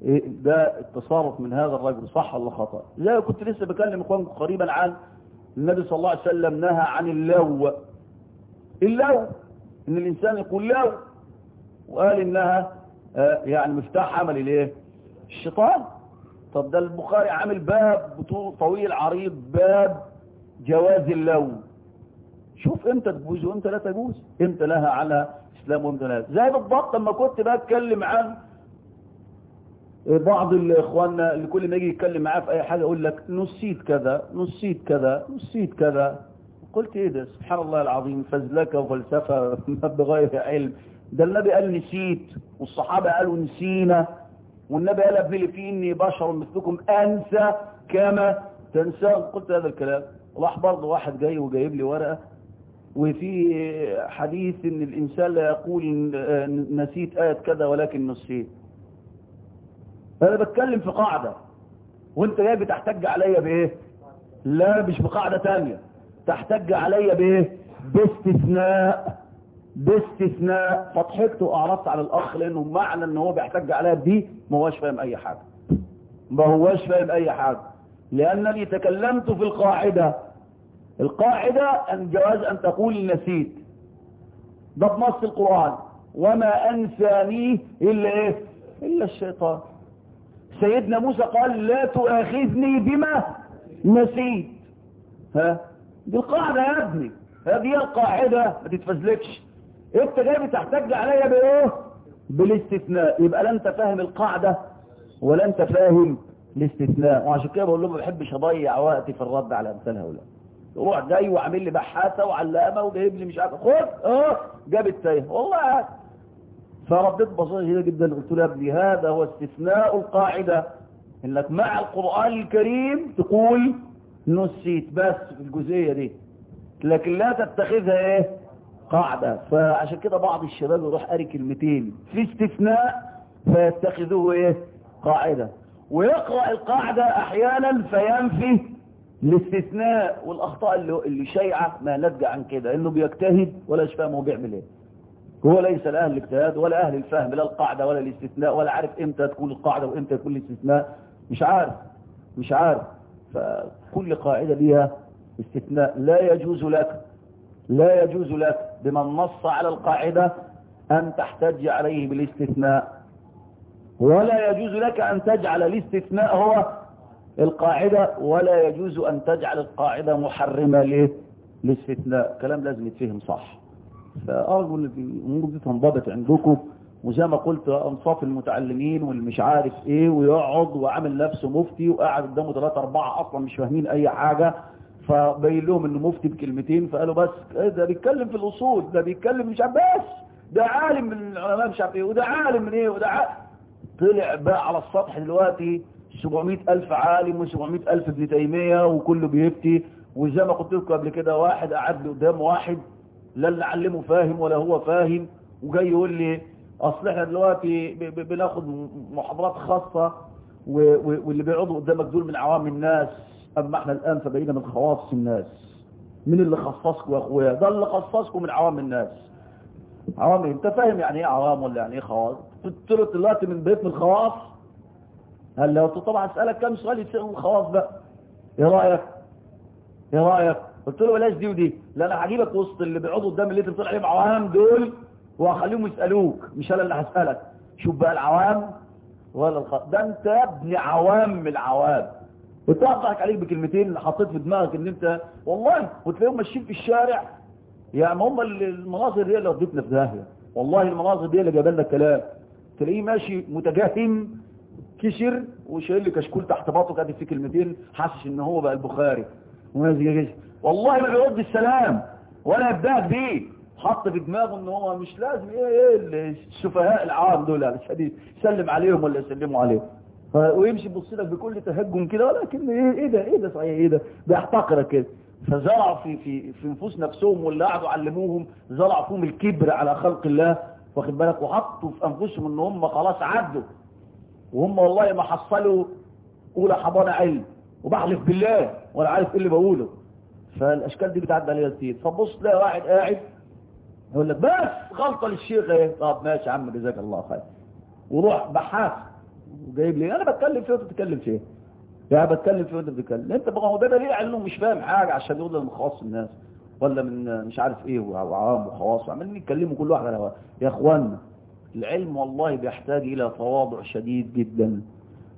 إيه ده التصرف من هذا الرجل صح ولا خطأ؟ زي كنت لسه بكلم إخوانكم قريبا عن النبي صلى الله عليه وسلم نهى عن اللو اللو إن الإنسان يقول لو وقال إنها آه يعني مفتاح عمل الايه الشيطان. طب ده البخاري عامل باب طويل عريض باب جواز اللو شوف إمتى تجوز وامتى لا تجوز إمتى لها على إسلام وامتى لا. زي بالضبط لما كنت بتكلم عن بعض الاخواننا اللي كل ما يجي يتكلم معاه في أي حاجة يقول لك نسيت كذا نسيت كذا نسيت كذا. قلت إيه ده؟ سبحان الله العظيم فزلكة وفلسفة بغير علم. ده النبي قال نسيت والصحابة قالوا نسينا والنبي قال ابني في إني بشر مثلكم أنسى كما تنسون قلت هذا الكلام. راح برضه واحد جاي وجايب لي ورقة وفي حديث إن الإنسان لا يقول نسيت آية كذا ولكن نسيت. أنا بتكلم في قاعدة. وأنت جاي بتحتج عليا بإيه؟ لا مش بقاعده تانية. تحتج عليا بإيه؟ باستثناء. باستثناء. فضحكت وأعرضت على الأخ لأنه معنى إن هو بيحتج عليا بدي ما هوش فاهم أي حاجة. ما هوش فاهم أي حاجة. لانني تكلمت في القاعدة القاعدة أن جواز أن تقول نسيت. ده بنص القرآن. وما أنسانيه إلا إيه؟ إلا الشيطان. سيدنا موسى قال لا تؤاخذني بما نسيت. ها؟ دي القاعدة يا ابني. هذه القاعدة. ما تتفزلكش. انت جاي بتحتج عليا بإيه؟ بالاستثناء. يبقى لا انت فاهم القاعدة ولا انت فاهم الاستثناء. وعشان كده بقول لهم ما بحبش أضيع وقتي في الرد على أمثال هؤلاء. يروح جاي وعامل لي بحاثه وعلامة وجايب لي مش عارف خد آه جاب التايه. والله فرديت بصيره جدا. قلت له يا ابني هذا هو استثناء القاعدة. إنك مع القرآن الكريم تقول نسيت بس في الجزئية دي. لكن لا تتخذها إيه؟ قاعدة. فعشان كده بعض الشباب يروح قاري كلمتين. في استثناء فيتخذوه إيه؟ قاعدة. ويقرأ القاعدة أحيانا فينفي الاستثناء والأخطاء اللي, اللي شيعة ما نتج عن كده إنه بيجتهد ولا مش فاهم هو بيعمل إيه؟ هو ليس الأهل الاجتهاد ولا أهل الفهم لا القاعدة ولا الاستثناء ولا عارف إمتى تكون القاعدة وإمتى تكون الاستثناء. مش عارف مش عارف. فكل قاعدة ليها استثناء. لا يجوز لك لا يجوز لك بمن نص على القاعدة أن تحتج عليه بالاستثناء. ولا يجوز لك أن تجعل الاستثناء هو القاعدة ولا يجوز أن تجعل القاعدة محرمة له الاستثناء كلام لازم يتفهم صح. فأرجو إن الأمور دي تنضبط عندكم. وزي ما قلت أنصاف المتعلمين واللي مش عارف إيه ويقعد وعامل نفسه مفتي وقاعد قدامه ثلاثة أربعة أصلا مش فاهمين أي حاجة. فبين لهم إنه مفتي بكلمتين. فقالوا بس إيه ده بيتكلم في الأصول ده بيتكلم مش عارف بس. ده عالم من العلماء مش عارف إيه وده عالم من إيه وده عالم طلع بقى على السطح دلوقتي 700 ألف عالم و700 ألف ابن تيمية وكله بيفتي. وزي ما قلت لكم قبل كده واحد قعد لي قدام واحد لا اللي علمه فاهم ولا هو فاهم وجاي يقول لي أصل إحنا دلوقتي بناخد محاضرات خاصة واللي بيقعدوا قدامك دول من عوام الناس. أما إحنا الآن فبقينا من خواص الناس. مين اللي خصصكم يا أخويا؟ ده اللي خصصكم من عوام الناس. عوام أنت فاهم يعني إيه عوام ولا يعني إيه خواص؟ دلوقتي من بيت من الخواص هل لو طبعا اسالك كم سؤال يسالوا الخواص بقى. إيه رأيك؟ إيه رأيك؟ قلت له بلاش دي ودي. لا أنا هجيبك وسط اللي بيقعدوا قدام اللي انت بتقول عليهم عوام دول وهخليهم يسألوك. مش أنا اللي هسألك. شوف بقى العوام. ولا الخ... ده أنت يا ابن عوام من العوام. وتضحك عليك بكلمتين اللي حطيت في دماغك إن أنت والله وتلاقيهم ماشيين في الشارع. يعني هم المناظر دي اللي ودتنا في داهية. والله المناظر دي اللي جاب لنا الكلام. تلاقيه ماشي متجهم كشر وشايل لي كشكول تحت باطه كاتب فيه كلمتين حاسس إن هو بقى البخاري. والله ما بيرد السلام. ولا يبدأك بيه. حط في دماغه إن هو مش لازم إيه إيه السفهاء العام دول علشان يسلم عليهم ولا يسلموا عليهم. ويمشي يبص لك بكل تهجم كده ولكن إيه إيه ده إيه ده صحيح إيه ده؟ بيحتقرك كده. فزرعوا في في في نفوس نفسهم واللي قعدوا علموهم زرعوا فيهم الكبر على خلق الله واخد بالك؟ وحطوا في أنفسهم إن هم خلاص عدوا. وهم والله ما حصلوا أولى حضانة علم وبحلف بالله ولا عارف إيه اللي بقوله. فالأشكال دي بتعدي عليها كتير. فبص تلاقي واحد قاعد يقول لك بس غلطة للشيخ إيه؟ طب ماشي يا عم جزاك الله خير. وروح بحث وجايب لي أنا بتكلم فيه وأنت بتتكلم فيه يا بتكلم فيه وأنت بتتكلم. أنت بقى هو ده دليل على إنه مش فاهم حاجة عشان يقول من خواص الناس ولا من مش عارف إيه وعوام وخواص عمالين يتكلموا كل واحد على يا اخوانا العلم والله بيحتاج إلى تواضع شديد جدا.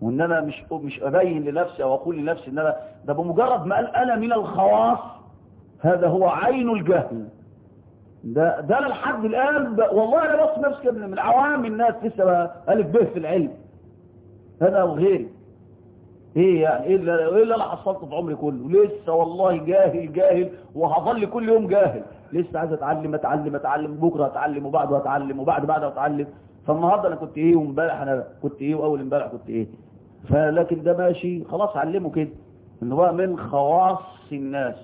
وان أنا مش مش أبين لنفسي أو أقول لنفسي ان أنا ده بمجرد ما قال أنا من الخواص هذا هو عين الجهل. ده ده أنا لحد الآن ب... والله أنا بص نفسي من عوام الناس لسه ألف به في العلم. أنا وغيري إيه يعني؟ إيه اللي, إيه اللي أنا حصلته في عمري كله؟ لسه والله جاهل جاهل وهظل كل يوم جاهل. لسه عايز أتعلم أتعلم أتعلم بكرة أتعلم وبعده أتعلم وبعد بعده أتعلم. فالنهاردة أنا كنت إيه وامبارح أنا كنت إيه وأول امبارح كنت إيه. فلكن ده ماشي خلاص علمه كده. إن هو من خواص الناس.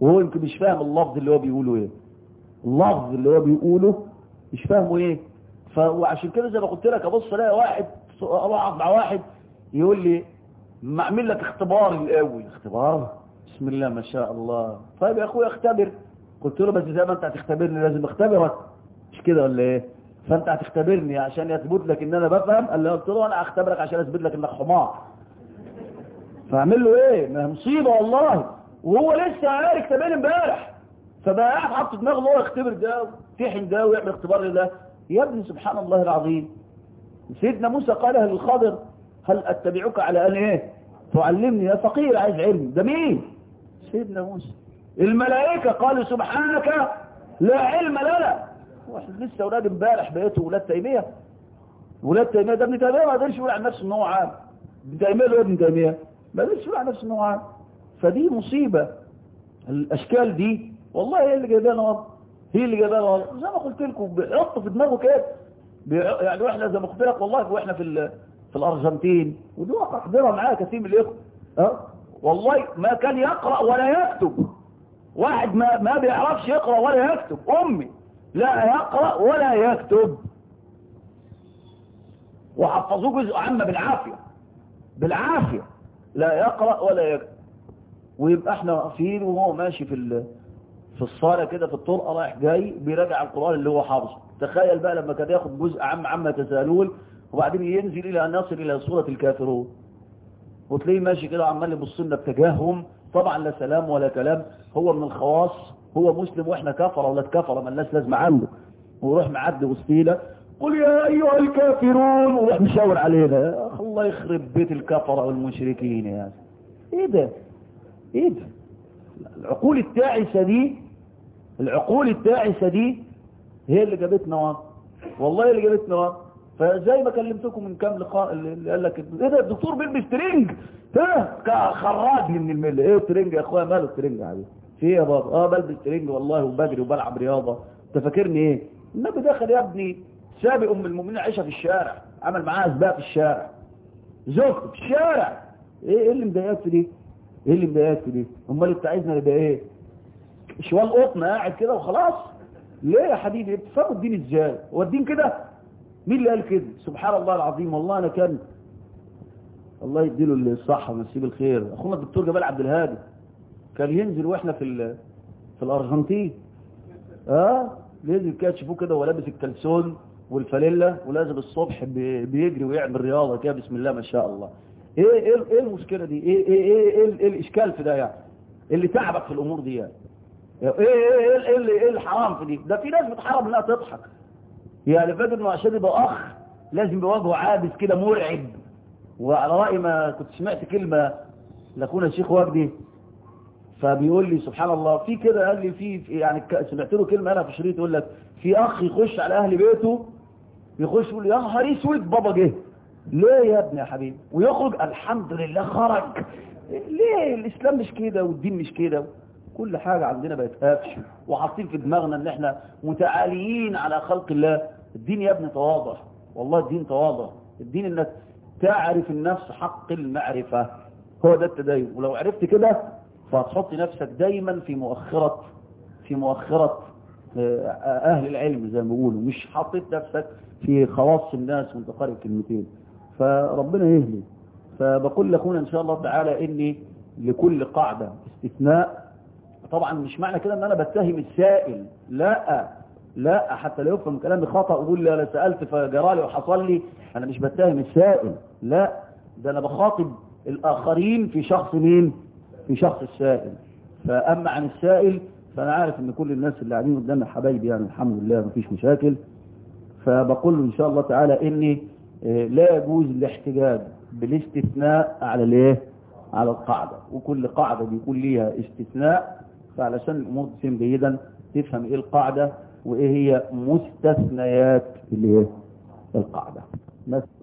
وهو يمكن مش فاهم اللفظ اللي هو بيقوله إيه. اللفظ اللي هو بيقوله مش فاهمه إيه. فعشان كده زي ما قلت لك أبص ألاقي واحد اقعد مع واحد يقول لي ما اعمل لك اختبار الأول اختبار؟ بسم الله ما شاء الله. طيب يا أخويا اختبر. قلت له بس زي ما انت هتختبرني لازم اختبرك. مش كده ولا إيه؟ فانت هتختبرني عشان يثبت لك ان أنا بفهم. قال لي قلت له أنا هختبرك عشان اثبت لك انك حمار. فاعمل له إيه؟ ما مصيبة والله. وهو لسه عارف اختبرني امبارح. فبقى قاعد حاطط دماغه ان هو يختبر ده ويمتحن ده ويعمل اختبار لده. يا ابني سبحان الله العظيم. سيدنا موسى قالها للخضر هل أتبعك على أن إيه؟ تعلمني يا فقير عايز علم. ده مين؟ سيدنا موسى. الملائكة قالوا سبحانك لا علم لنا. واحد لسه أولاد امبارح بقيته ولاد تيمية. ولاد تيمية ده ابن تيمية ما قدرش يقول عن نفسه إن هو عام. ابن تيمية له ابن تيمية ما قدرش يقول عن نفسه إن هو عام. فدي مصيبة. الأشكال دي والله هي اللي جايبانا والله هي اللي جايبانا والله زي ما قلت لكم بيحط في دماغه كده. يعني وإحنا زي ما قلت لك والله وإحنا في في الأرجنتين. ودي واقع حضرها معايا كثير من الإخوة. أه؟ والله ما كان يقرأ ولا يكتب. واحد ما ما بيعرفش يقرأ ولا يكتب. أمي لا يقرأ ولا يكتب. وحفظوه جزء عامه بالعافية. بالعافية. لا يقرأ ولا يكتب. ويبقى إحنا واقفين وهو ماشي في في الصالة كده في الطرقة رايح جاي بيراجع القرآن اللي هو حافظه. تخيل بقى لما كان ياخد جزء عام عامه تسالول وبعدين ينزل إلى ان يصل إلى سورة الكافرون. وتلاقيه ماشي كده عمال يبص لنا بتجاههم طبعا لا سلام ولا كلام. هو من الخواص هو مسلم وإحنا كفر ولا كفر ما الناس لازم عنده. ويروح معدي وسطينا قل يا أيها الكافرون ويروح مشاور علينا. الله يخرب بيت الكفرة والمشركين يا إيه ده؟ إيه ده؟ العقول التاعسة دي العقول التاعسة دي هي اللي جابتنا ورا والله اللي جابتنا ورا فزي ما كلمتكم من كام لقاء اللي قال لك إيه ده؟ الدكتور بيلبس ترنج ها؟ خرجني من الملة. إيه الترنج يا أخويا؟ ماله الترنج حبيبي؟ في يا بابا؟ آه بلبس ترنج والله وبجري وبلعب رياضة. أنت فاكرني إيه؟ النبي دخل يا ابني سابق أم المؤمنين عايشة في الشارع عمل معاها سباق في الشارع. زوجته في الشارع. إيه إيه اللي مضايقك دي؟ إيه اللي مضايقك دي؟ أمال أنت عايزنا نبقى إيه؟ شوال قطن قاعد كده وخلاص. ليه يا حبيبي؟ بتفهموا الدين إزاي؟ هو الدين كده؟ مين اللي قال كده؟ سبحان الله العظيم. والله أنا كان الله يديله الصحة ونسيب الخير. أخونا الدكتور جمال عبد الهادي. كان ينزل وإحنا في في الأرجنتين. آه؟ ينزل كده تشوفوه كده وهو لابس الكلسون والفانيلا ولازم الصبح بيجري ويعمل رياضة كده بسم الله ما شاء الله. إيه إيه إيه المشكلة دي؟ إيه إيه إيه, إيه, إيه الإشكال في ده يعني؟ اللي تعبك في الأمور دي يعني. إيه إيه إيه, إيه, إيه الحرام في دي؟ ده في ناس بتحرم إنها تضحك. يعني فاكر إنه عشان يبقى أخ لازم بوجهه عابس كده مرعب. وعلى رأي ما كنت سمعت كلمة لأخونا الشيخ وجدي فبيقول لي سبحان الله في كده قال لي في يعني سمعت له كلمة أنا في شريط يقول لك في أخ يخش على أهل بيته يخش يقول يا نهار أسود بابا جه. ليه يا ابني يا حبيبي ويخرج الحمد لله خرج. ليه الإسلام مش كده والدين مش كده؟ كل حاجة عندنا بقت قفش وحاطين في دماغنا إن إحنا متعاليين على خلق الله. الدين يا ابني تواضع. والله الدين تواضع. الدين إنك تعرف النفس حق المعرفة. هو ده التدين. ولو عرفت كده فهتحط نفسك دايما في مؤخرة في مؤخرة آه، أهل العلم زي ما بيقولوا. مش حاطط نفسك في خواص الناس وانت قارئ كلمتين فربنا يهدي. فبقول لأخونا إن شاء الله تعالى إني لكل قاعدة استثناء. طبعا مش معنى كده إن أنا بتهم السائل. لا لا حتى لا يفهم كلامي خطأ ويقول لي أنا سألت فجرالي وحصل لي أنا مش بتهم السائل. لا ده أنا بخاطب الآخرين في شخص مين؟ في شخص السائل. فأما عن السائل فأنا عارف إن كل الناس اللي قاعدين قدامي حبايبي يعني الحمد لله مفيش مشاكل. فبقول إن شاء الله تعالى إني آه، لا يجوز الاحتجاج بالاستثناء على الإيه؟ على القاعدة. وكل قاعدة بيكون ليها استثناء فعلشان الأمور تفهم جيدا تفهم إيه القاعدة وإيه هي مستثنيات الإيه؟ القاعدة. بس.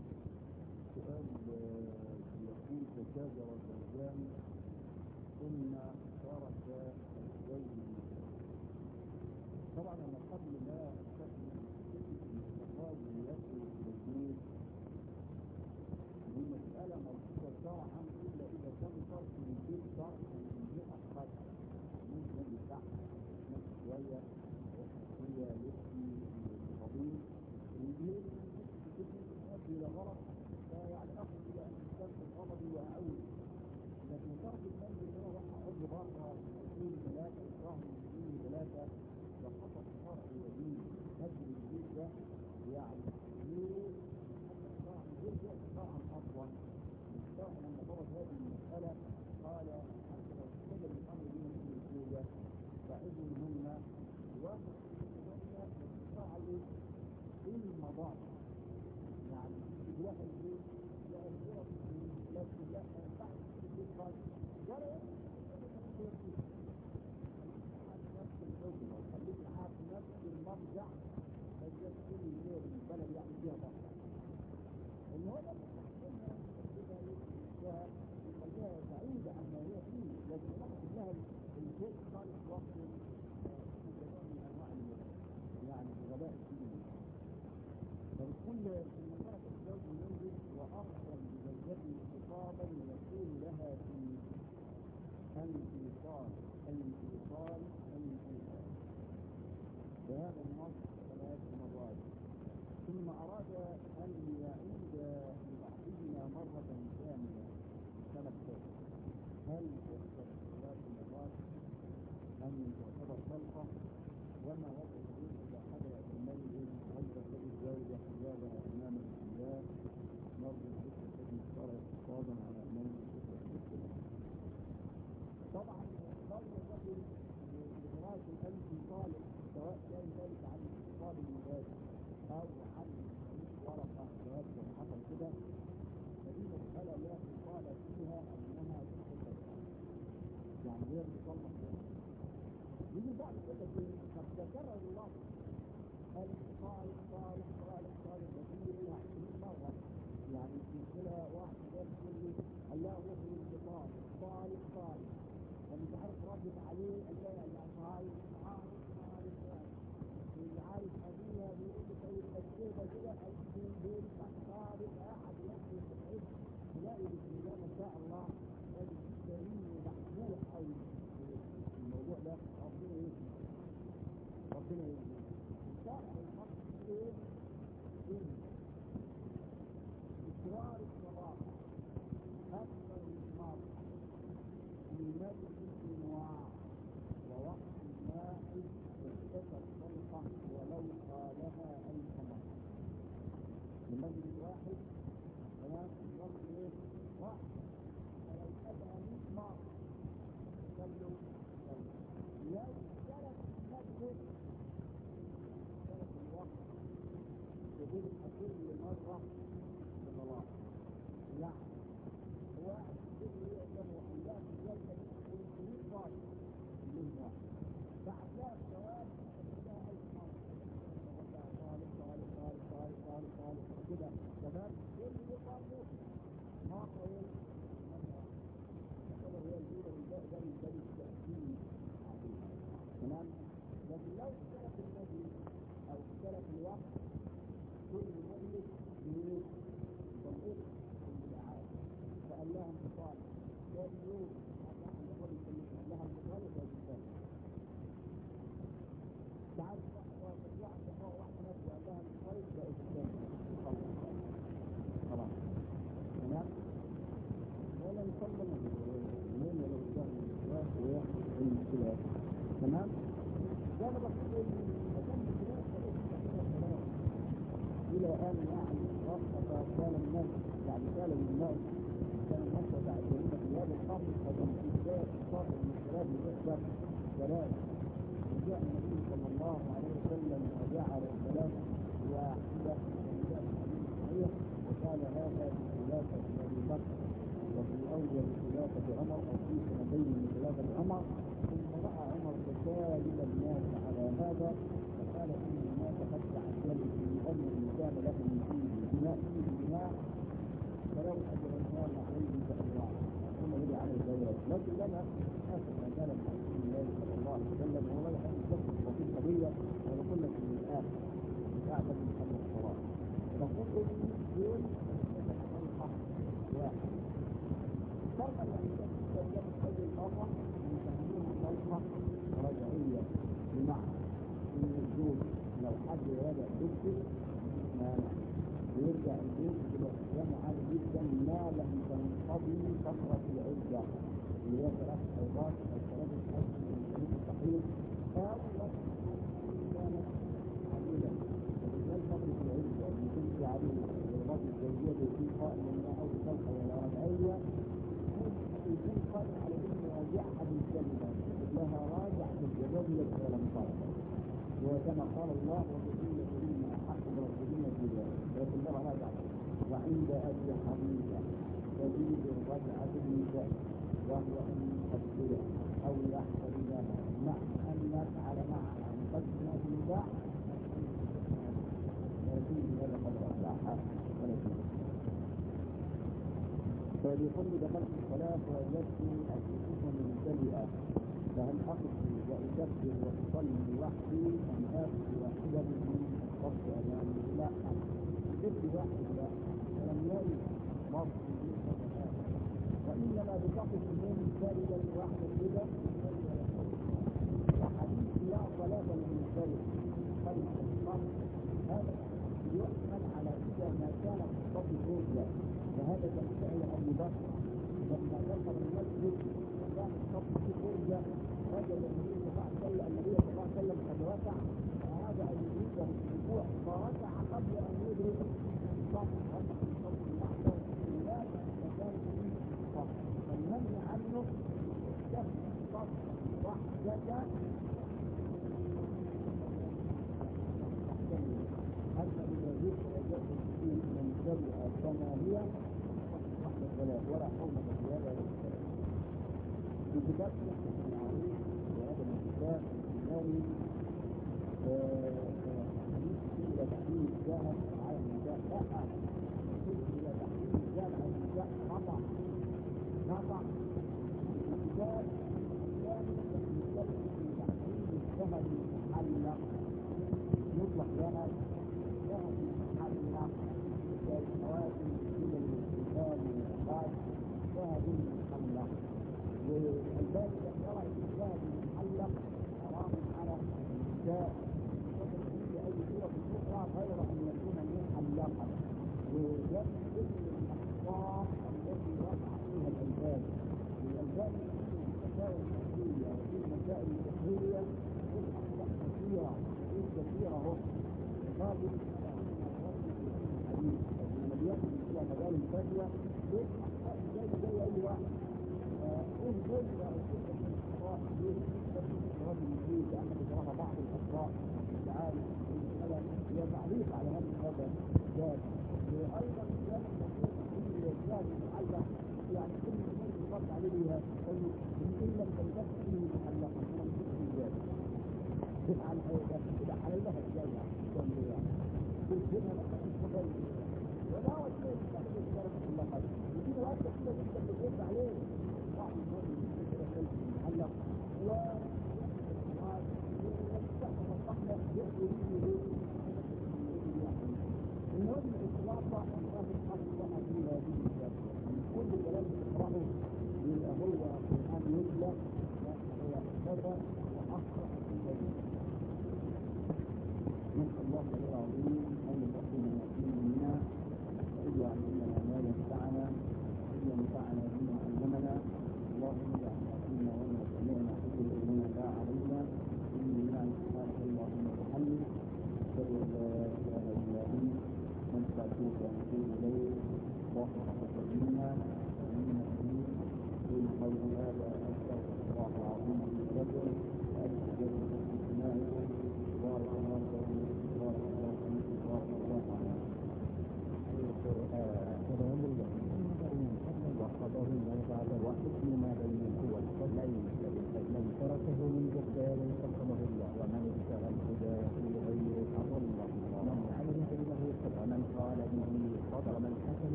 غير مصلح يجي بعد كده قد تكرر الله هذا فقال إن ما تقطع الدم أمر المجاب له من دين بما فيه بما فلو أجر الله عليه فأجراه ثم يجي عليه الدولة لكن لنا حسب ما كان من رسول الله صلى الله عليه وسلم هو لا يحب الدم وفي القضية ونقول لك من الآخر بدأ يكتب يرجع البيت إلى احكام عالي جدا ما لم تنقضي فترة العدة اللي هي ثلاث أوقات حنيفة تزيد الرجعة بن زيد وهو أن يقبله أو يحترمه مع أن يفعل مع أن قدمه بعد فليقل دخلت الصلاة وجدت الجسم ممتلئة فهل أقضي وأكبر وأصلي لوحدي أم آخذ واحدة من قصد أن لا أقصد Thank you.